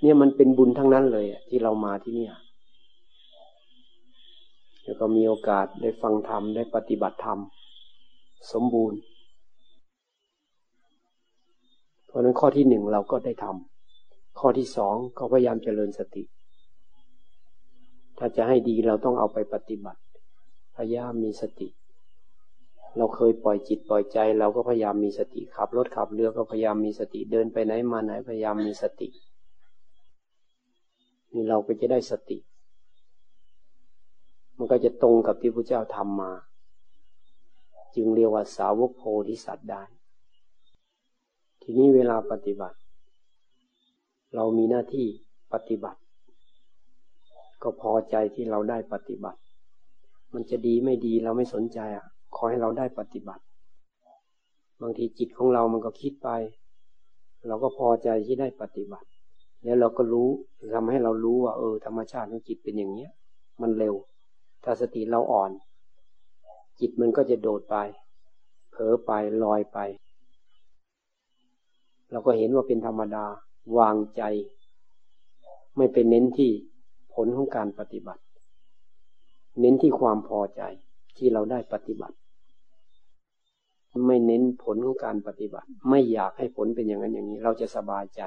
เนี่ยมันเป็นบุญทั้งนั้นเลยที่เรามาที่นี่แล้วก็มีโอกาสได้ฟังธรรม ได้ปฏิบัติธรรม สมบูรณ์ เพราะนั้นข้อที่หนึ่งเราก็ได้ทำข้อที่สองก็พยายามเจริญสติ ถ้าจะให้ดีเราต้องเอาไปปฏิบัติ พยายามมีสติ เราเคยปล่อยจิตปล่อยใจ เราก็พยายามมีสติขับรถขับเรือก็พยายามมีสติเดินไปไหนมาไหนพยายามมีสตินี่เราก็จะได้สติ มันก็จะตรงกับที่พระเจ้าทำมา จึงเรียกว่าสาวกโพธิสัตว์ได้ ทีนี้เวลาปฏิบัติ เรามีหน้าที่ปฏิบัติ ก็พอใจที่เราได้ปฏิบัติ มันจะดีไม่ดีเราไม่สนใจอะ ขอให้เราได้ปฏิบัติ บางทีจิตของเรามันก็คิดไป เราก็พอใจที่ได้ปฏิบัติ แล้วเราก็รู้ทำให้เรารู้ว่า เออ ธรรมชาติของจิตเป็นอย่างเนี้ย มันเร็ว ถ้าสติเราอ่อน จิตมันก็จะโดดไป เผลอไปลอยไป เราก็เห็นว่าเป็นธรรมดาวางใจ ไม่เป็นเน้นที่ผลของการปฏิบัติ เน้นที่ความพอใจที่เราได้ปฏิบัติ ไม่เน้นผลของการปฏิบัติ ไม่อยากให้ผลเป็นอย่างนั้นอย่างนี้ เราจะสบายใจ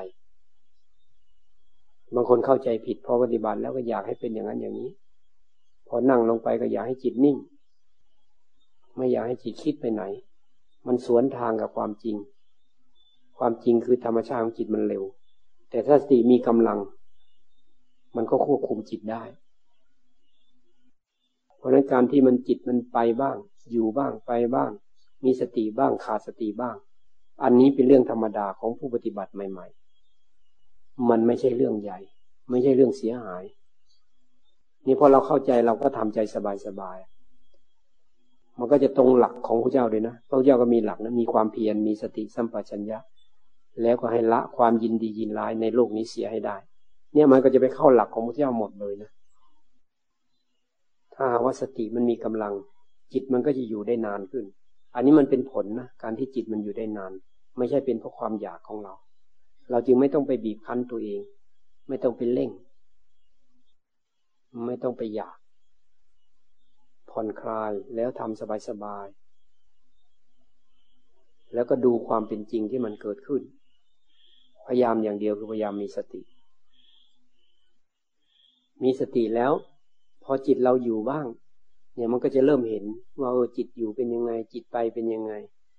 บางคนเข้าใจผิดพอปฏิบัติแล้วก็อยากให้เป็นอย่างนั้นอย่างนี้ พอนั่งลงไปก็อยากให้จิตนิ่ง ไม่อยากให้จิตคิดไปไหน มันสวนทางกับความจริง ความจริงคือธรรมชาติของจิตมันเร็ว แต่ถ้าสติมีกำลัง มันก็ควบคุมจิตได้เพราะนั้นการที่มันจิตมันไปบ้าง อยู่บ้างไปบ้าง มีสติบ้างขาดสติบ้าง อันนี้เป็นเรื่องธรรมดาของผู้ปฏิบัติใหม่ ๆ มันไม่ใช่เรื่องใหญ่ ไม่ใช่เรื่องเสียหาย นี่พอเราเข้าใจเราก็ทำใจสบายๆมันก็จะตรงหลักของพระเจ้าเลยนะพระเจ้าก็มีหลักนะมีความเพียรมีสติสัมปชัญญะ แล้วก็ให้ละความยินดียินร้ายในโลกนี้เสียให้ได้ เนี่ยมันก็จะไปเข้าหลักของพระเจ้าหมดเลยนะถ้าว่าสติมันมีกำลังจิตมันก็จะอยู่ได้นานขึ้น อันนี้มันเป็นผลนะการที่จิตมันอยู่ได้นาน ไม่ใช่เป็นเพราะความอยากของเรา เราจึงไม่ต้องไปบีบคั้นตัวเอง ไม่ต้องไปเร่ง ไม่ต้องไปอยาก ผ่อนคลายแล้วทำสบายๆแล้วก็ดูความเป็นจริงที่มันเกิดขึ้น พยายามอย่างเดียวคือพยายามมีสติ มีสติแล้ว พอจิตเราอยู่บ้าง เนี่ยมันก็จะเริ่มเห็นว่าเออจิตอยู่เป็นยังไง จิตไปเป็นยังไง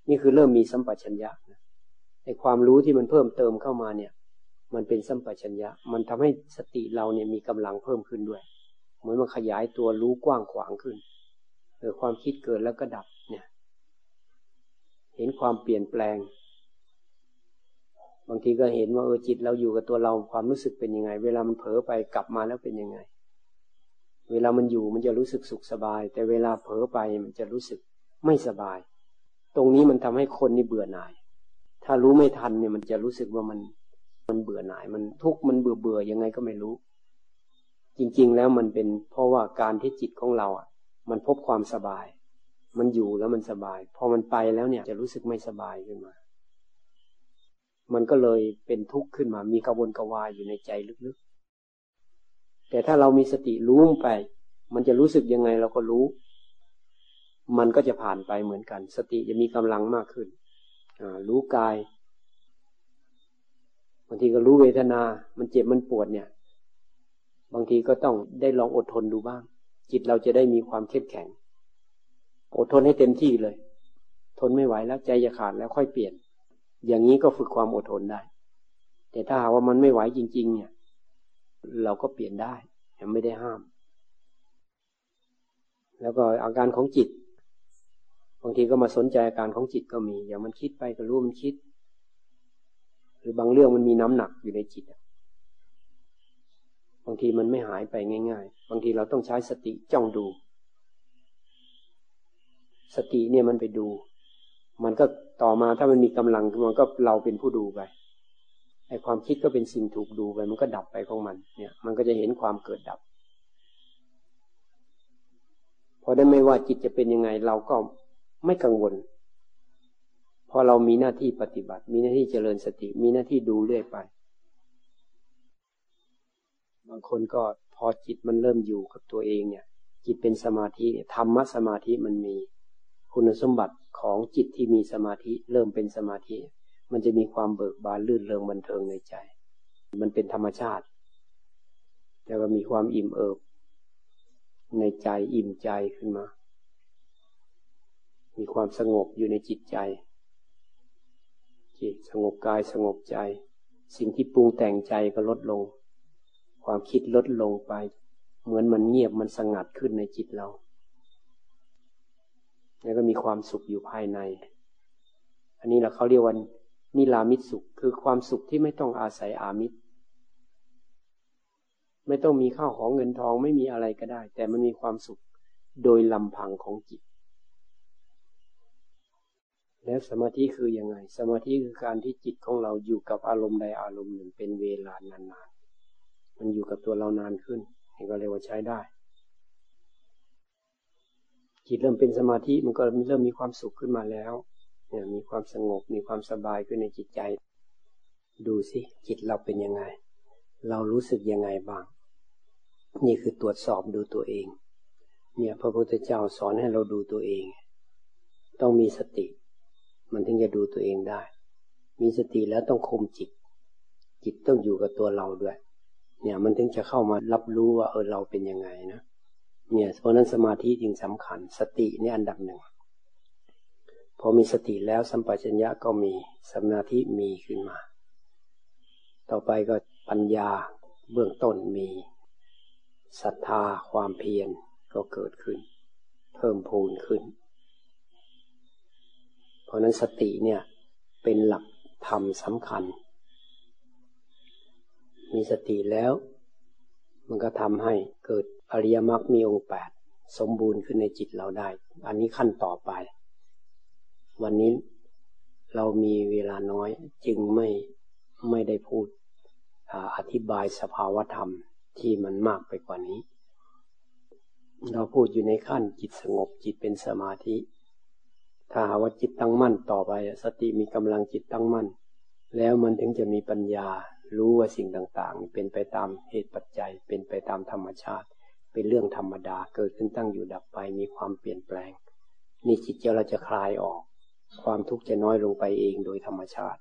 นี่คือเริ่มมีสัมปชัญญะนะไอความรู้ที่มันเพิ่มเติมเข้ามาเนี่ย มันเป็นสัมปชัญญะ มันทำให้สติเราเนี่ยมีกำลังเพิ่มขึ้นด้วย เหมือนมันขยายตัวรู้กว้างขวางขึ้นเออความคิดเกิดแล้วก็ดับเนี่ย เห็นความเปลี่ยนแปลง บางทีก็เห็นว่าเออจิตเราอยู่กับตัวเราความรู้สึกเป็นยังไง เวลามันเผลอไปกลับมาแล้วเป็นยังไง เวลามันอยู่มันจะรู้สึกสุขสบาย แต่เวลาเผลอไปมันจะรู้สึกไม่สบาย ตรงนี้มันทำให้คนนี่เบื่อหน่าย ถ้ารู้ไม่ทันเนี่ยมันจะรู้สึกว่ามันมันเบื่อหน่าย มันทุกข์มันเบื่อเบื่อยังไงก็ไม่รู้ จริงๆแล้วมันเป็นเพราะว่าการที่จิตของเราอะ มันพบความสบาย มันอยู่แล้วมันสบาย พอมันไปแล้วเนี่ยจะรู้สึกไม่สบายขึ้นมา มันก็เลยเป็นทุกข์ขึ้นมา มีกระวนกระวายอยู่ในใจลึกๆ แต่ถ้าเรามีสติรู้ไป มันจะรู้สึกยังไงเราก็รู้ มันก็จะผ่านไปเหมือนกัน สติจะมีกำลังมากขึ้นรู้กายบางทีก็รู้เวทนา มันเจ็บมันปวดเนี่ย บางทีก็ต้องได้ลองอดทนดูบ้าง จิตเราจะได้มีความเข้มแข็ง อดทนให้เต็มที่เลย ทนไม่ไหวแล้วใจจะขาดแล้วค่อยเปลี่ยน อย่างนี้ก็ฝึกความอดทนได้ แต่ถ้าหากว่ามันไม่ไหวจริง ๆ เนี่ย เราก็เปลี่ยนได้ยังไม่ได้ห้าม แล้วก็อาการของจิต บางทีก็มาสนใจอาการของจิตก็มี อย่างมันคิดไปก็รู้มันคิด หรือบางเรื่องมันมีน้ำหนักอยู่ในจิตบางทีมันไม่หายไปง่าย ๆ บางทีเราต้องใช้สติจ้องดู สติเนี่ยมันไปดู มันก็ต่อมาถ้ามันมีกำลังมันก็เราเป็นผู้ดูไป ไอความคิดก็เป็นสิ่งถูกดูไปมันก็ดับไปของมัน เนี่ย มันก็จะเห็นความเกิดดับ พอได้ไม่ว่าจิตจะเป็นยังไง เราก็ไม่กังวลพอเรามีหน้าที่ปฏิบัติ มีหน้าที่เจริญสติ มีหน้าที่ดูเรื่อยไป บางคนก็พอจิตมันเริ่มอยู่กับตัวเองเนี่ย จิตเป็นสมาธิธรรมะสมาธิมันมี คุณสมบัติของจิตที่มีสมาธิ เริ่มเป็นสมาธิ มันจะมีความเบิกบานลื่นเริงบันเทิงในใจ มันเป็นธรรมชาติ แต่ก็มีความอิ่มเอิบ ในใจอิ่มใจขึ้นมา มีความสงบอยู่ในจิตใจจิตสงบกายสงบใจ สิ่งที่ปรุงแต่งใจก็ลดลง ความคิดลดลงไป เหมือนมันเงียบมันสงัดขึ้นในจิตเรา แล้วก็มีความสุขอยู่ภายใน อันนี้แหละเขาเรียกว่า นิรามิตสุขคือความสุขที่ไม่ต้องอาศัยอามิตร ไม่ต้องมีข้าวของเงินทองไม่มีอะไรก็ได้ แต่มันมีความสุขโดยลำพังของจิต แล้วสมาธิคืออยังไง สมาธิคือการที่จิตของเราอยู่กับอารมณ์ใดอารมณ์หนึ่งเป็นเวลานานๆ มันอยู่กับตัวเรานานขึ้นนี่ก็เรียกว่าใช้ได้ จิตเริ่มเป็นสมาธิมันก็เริ่มมีความสุขขึ้นมาแล้ว มีความสงบมีความสบายขึ้นในจิตใจ ดูสิจิตเราเป็นยังไง เรารู้สึกยังไงบ้าง นี่คือตรวจสอบดูตัวเอง เนี่ยพระพุทธเจ้าสอนให้เราดูตัวเอง ต้องมีสติ มันถึงจะดูตัวเองได้ มีสติแล้วต้องคุมจิต จิตต้องอยู่กับตัวเราด้วย เนี่ยมันถึงจะเข้ามารับรู้ว่าเออเราเป็นยังไงนะเนี่ยเพราะนั้นสมาธิจึงสำคัญ สตินี่อันดับหนึ่ง พอมีสติแล้วสัมปชัญญะก็มีสมาธิมีขึ้นมา ต่อไปก็ปัญญาเบื้องต้นมีศรัทธาความเพียรก็เกิดขึ้น เพิ่มพูนขึ้น เพราะนั้นสติเนี่ยเป็นหลักธรรมสำคัญ มีสติแล้ว มันก็ทำให้เกิดอริยมรรคมีองค์แปดสมบูรณ์ขึ้นในจิตเราได้ อันนี้ขั้นต่อไป วันนี้เรามีเวลาน้อยจึงไม่ไม่ได้พูดอธิบายสภาวธรรมที่มันมากไปกว่านี้ เราพูดอยู่ในขั้นจิตสงบจิตเป็นสมาธิ ถ้าหาว่าจิตตั้งมั่นต่อไป สติมีกำลังจิตตั้งมั่น แล้วมันถึงจะมีปัญญารู้ว่าสิ่งต่างๆ เป็นไปตามเหตุปัจจัย เป็นไปตามธรรมชาติ เป็นเรื่องธรรมดาเกิดขึ้นตั้งอยู่ดับไปมีความเปลี่ยนแปลง นี่จิตเจเราจะคลายออก ความทุกข์จะน้อยลงไปเองโดยธรรมชาติ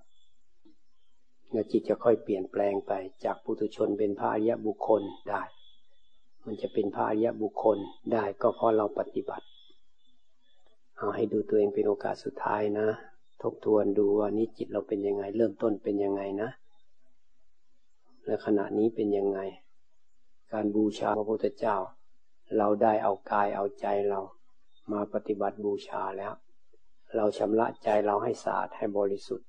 แล้วจิตจะค่อยเปลี่ยนแปลงไปจากปุถุชนเป็นพาริยบุคคลได้ มันจะเป็นพาริยบุคคลได้ก็เพราะเราปฏิบัติ เอาให้ดูตัวเองเป็นโอกาสสุดท้ายนะ ทบทวนดูว่านี้จิตเราเป็นยังไง เริ่มต้นเป็นยังไงนะ และขณะนี้เป็นยังไง การบูชาพระพุทธเจ้า เราได้เอากายเอาใจเรามาปฏิบัติบูชาแล้ว เราชำระใจเราให้สะอาดให้บริสุทธิ์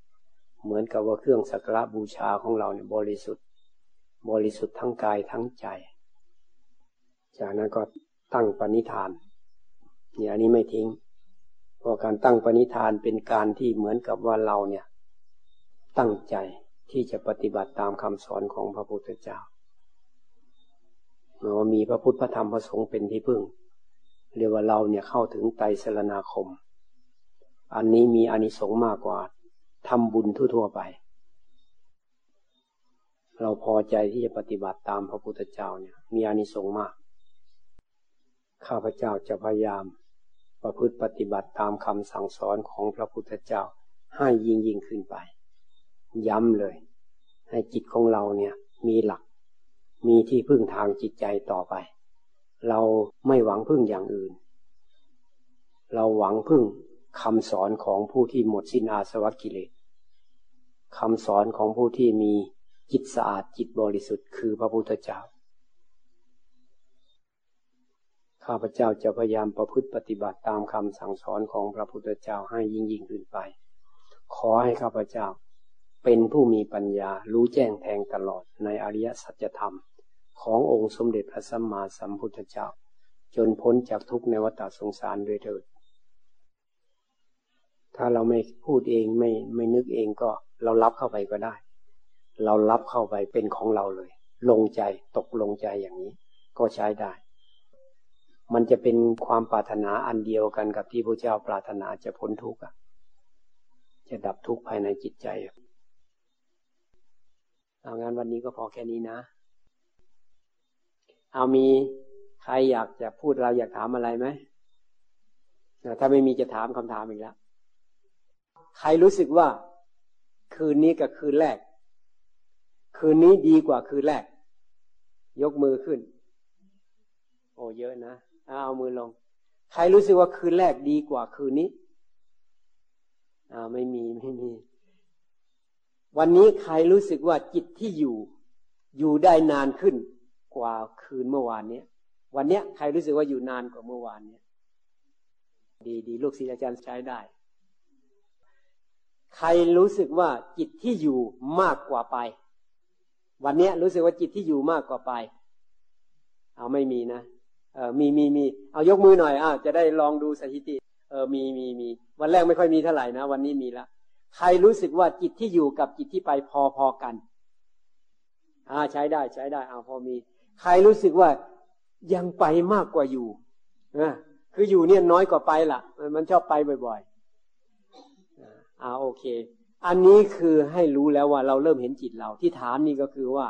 เหมือนกับว่าเครื่องสักการะบูชาของเราเนี่ยบริสุทธิ์ บริสุทธิ์ทั้งกายทั้งใจ จากนั้นก็ตั้งปณิธานเนี่ยอันนี้ไม่ทิ้ง เพราะการตั้งปณิธานเป็นการที่เหมือนกับว่าเราเนี่ย ตั้งใจที่จะปฏิบัติตามคำสอนของพระพุทธเจ้าเมื่อมีพระพุทธพระธรรมพระสงฆ์เป็นที่พึ่ง เรียกว่าเราเนี่ยเข้าถึงไตรสรณาคม อันนี้มีอานิสงส์มากกว่าทำบุญทั่วๆไป เราพอใจที่จะปฏิบัติตามพระพุทธเจ้าเนี่ย มีอานิสงส์มาก ข้าพเจ้าจะพยายาม ประพฤติปฏิบัติตามคำสั่งสอนของพระพุทธเจ้าให้ยิ่งยิ่งขึ้นไป ย้ำเลย ให้จิตของเราเนี่ยมีหลัก มีที่พึ่งทางจิตใจต่อไป เราไม่หวังพึ่งอย่างอื่น เราหวังพึ่ง คำสอนของผู้ที่หมดสิ้นอาสวะกิเลสคำสอนของผู้ที่มีจิตสะอาดจิตบริสุทธิ์คือพระพุทธเจ้า ข้าพเจ้าจะพยายามประพฤติปฏิบัติตามคำสั่งสอนของพระพุทธเจ้าให้ยิ่งยิ่งขึ้นไป ขอให้ข้าพเจ้า เป็นผู้มีปัญญารู้แจ้งแทงตลอดในอริยสัจธรรม ขององค์สมเด็จพระสัมมาสัมพุทธเจ้า จนพ้นจากทุกในวัฏสงสารด้วยเถิด ถ้าเราไม่พูดเองไม่ไม่นึกเองก็เรารับเข้าไปก็ได้ เรารับเข้าไปเป็นของเราเลย ลงใจตกลงใจอย่างนี้ ก็ใช้ได้ มันจะเป็นความปรารถนาอันเดียวกันกับที่พระเจ้าปรารถนาจะพ้นทุกข์จะดับทุกข์ภายในจิตใจเอางานวันนี้ก็พอแค่นี้นะ เอามีใครอยากจะพูดเราอยากถามอะไรไหม ถ้าไม่มีจะถามคำถามอีกแล้ว ใครรู้สึกว่า คืนนี้กับคืนแรก คืนนี้ดีกว่าคืนแรก ยกมือขึ้น โอ้เยอะนะเอามือลง ใครรู้สึกว่าคืนแรกดีกว่าคืนนี้อ่าไม่มีไม่มี วันนี้ใครรู้สึกว่าจิตที่อยู่ อยู่ได้นานขึ้น กว่าคืนเมื่อวานเนี้ยวันเนี้ยใครรู้สึกว่าอยู่นานกว่าเมื่อวานเนี้ยดีดีลูกศิษย์อาจารย์ใช้ได้ ใครรู้สึกว่าจิตที่อยู่มากกว่าไป วันนี้รู้สึกว่าจิตที่อยู่มากกว่าไป เอาไม่มีนะเออมีมีมีเอายกมือหน่อยอ่าจะได้ลองดูสถิติ เออมีมีมีวันแรกไม่ค่อยมีเท่าไหร่นะ วันนี้มีละใครรู้สึกว่าจิตที่อยู่กับจิตที่ไปพอพอกัน อ่าใช้ได้ใช้ได้เอาพอมี ใครรู้สึกว่ายังไปมากกว่าอยู่นะคืออยู่เนี่ยน้อยกว่าไปละ่ะ มันชอบไปบ่อย อ่าโอเค อันนี้คือให้รู้แล้วว่าเราเริ่มเห็นจิตเรา ที่ถามนี่ก็คือว่า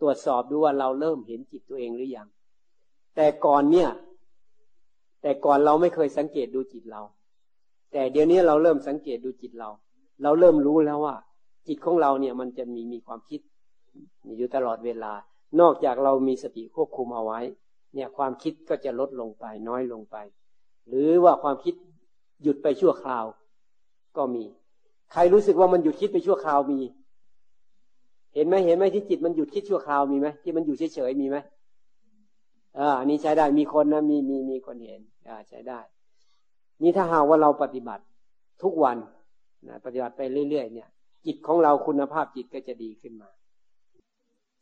ตรวจสอบดูว่าเราเริ่มเห็นจิตตัวเองหรือยัง แต่ก่อนเนี่ย แต่ก่อนเราไม่เคยสังเกตดูจิตเรา แต่เดี๋ยวนี้เราเริ่มสังเกตดูจิตเรา เราเริ่มรู้แล้วว่า จิตของเราเนี่ยมันจะมีมีความคิดอยู่ตลอดเวลา นอกจากเรามีสติควบคุมเอาไว้ เนี่ยความคิดก็จะลดลงไปน้อยลงไป หรือว่าความคิดหยุดไปชั่วคราวก็มี ใครรู้สึกว่ามันหยุดคิดไปชั่วคราวมี เห็นไหมเห็นไหมที่จิตมันหยุดคิดชั่วคราวมีไหมที่มันอยู่เฉยๆมีไหมอ่าอันนี้ใช้ได้มีคนนะมีมีมีคนเห็น อ่าใช้ได้ นี่ถ้าหากว่าเราปฏิบัติทุกวันนะปฏิบัติไปเรื่อยๆเนี่ย จิตของเราคุณภาพจิตก็จะดีขึ้นมา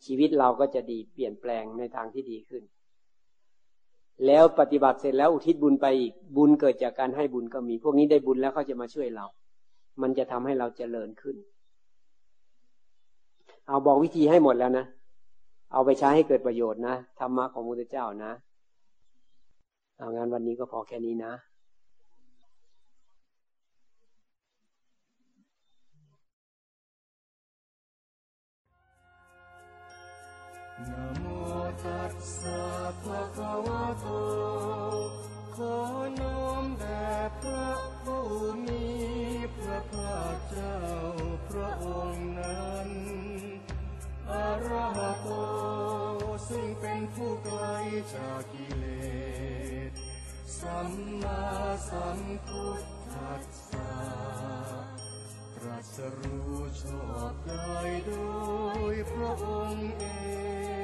ชีวิตเราก็จะดีเปลี่ยนแปลงในทางที่ดีขึ้น แล้วปฏิบัติเสร็จแล้วอุทิศบุญไปอีกบุญเกิดจากการให้บุญก็มี พวกนี้ได้บุญแล้วเขาจะมาช่วยเรา มันจะทำให้เราเจริญขึ้น เอาบอกวิธีให้หมดแล้วนะ เอาไปใช้ให้เกิดประโยชน์นะธรรมะของพระเจ้านะ เอางานวันนี้ก็พอแค่นี้นะ
นโมตัสสะภะคะวะโต ขอน้อมแด่พระผู้มี ภาคเจ้าพระองค์นั้นอะระหโตซึ่งเป็นผู้ไกลจากกิเลส สัมมาสัมพุทธัสสะตรัสรู้ชอบได้โดยพระองค์เอง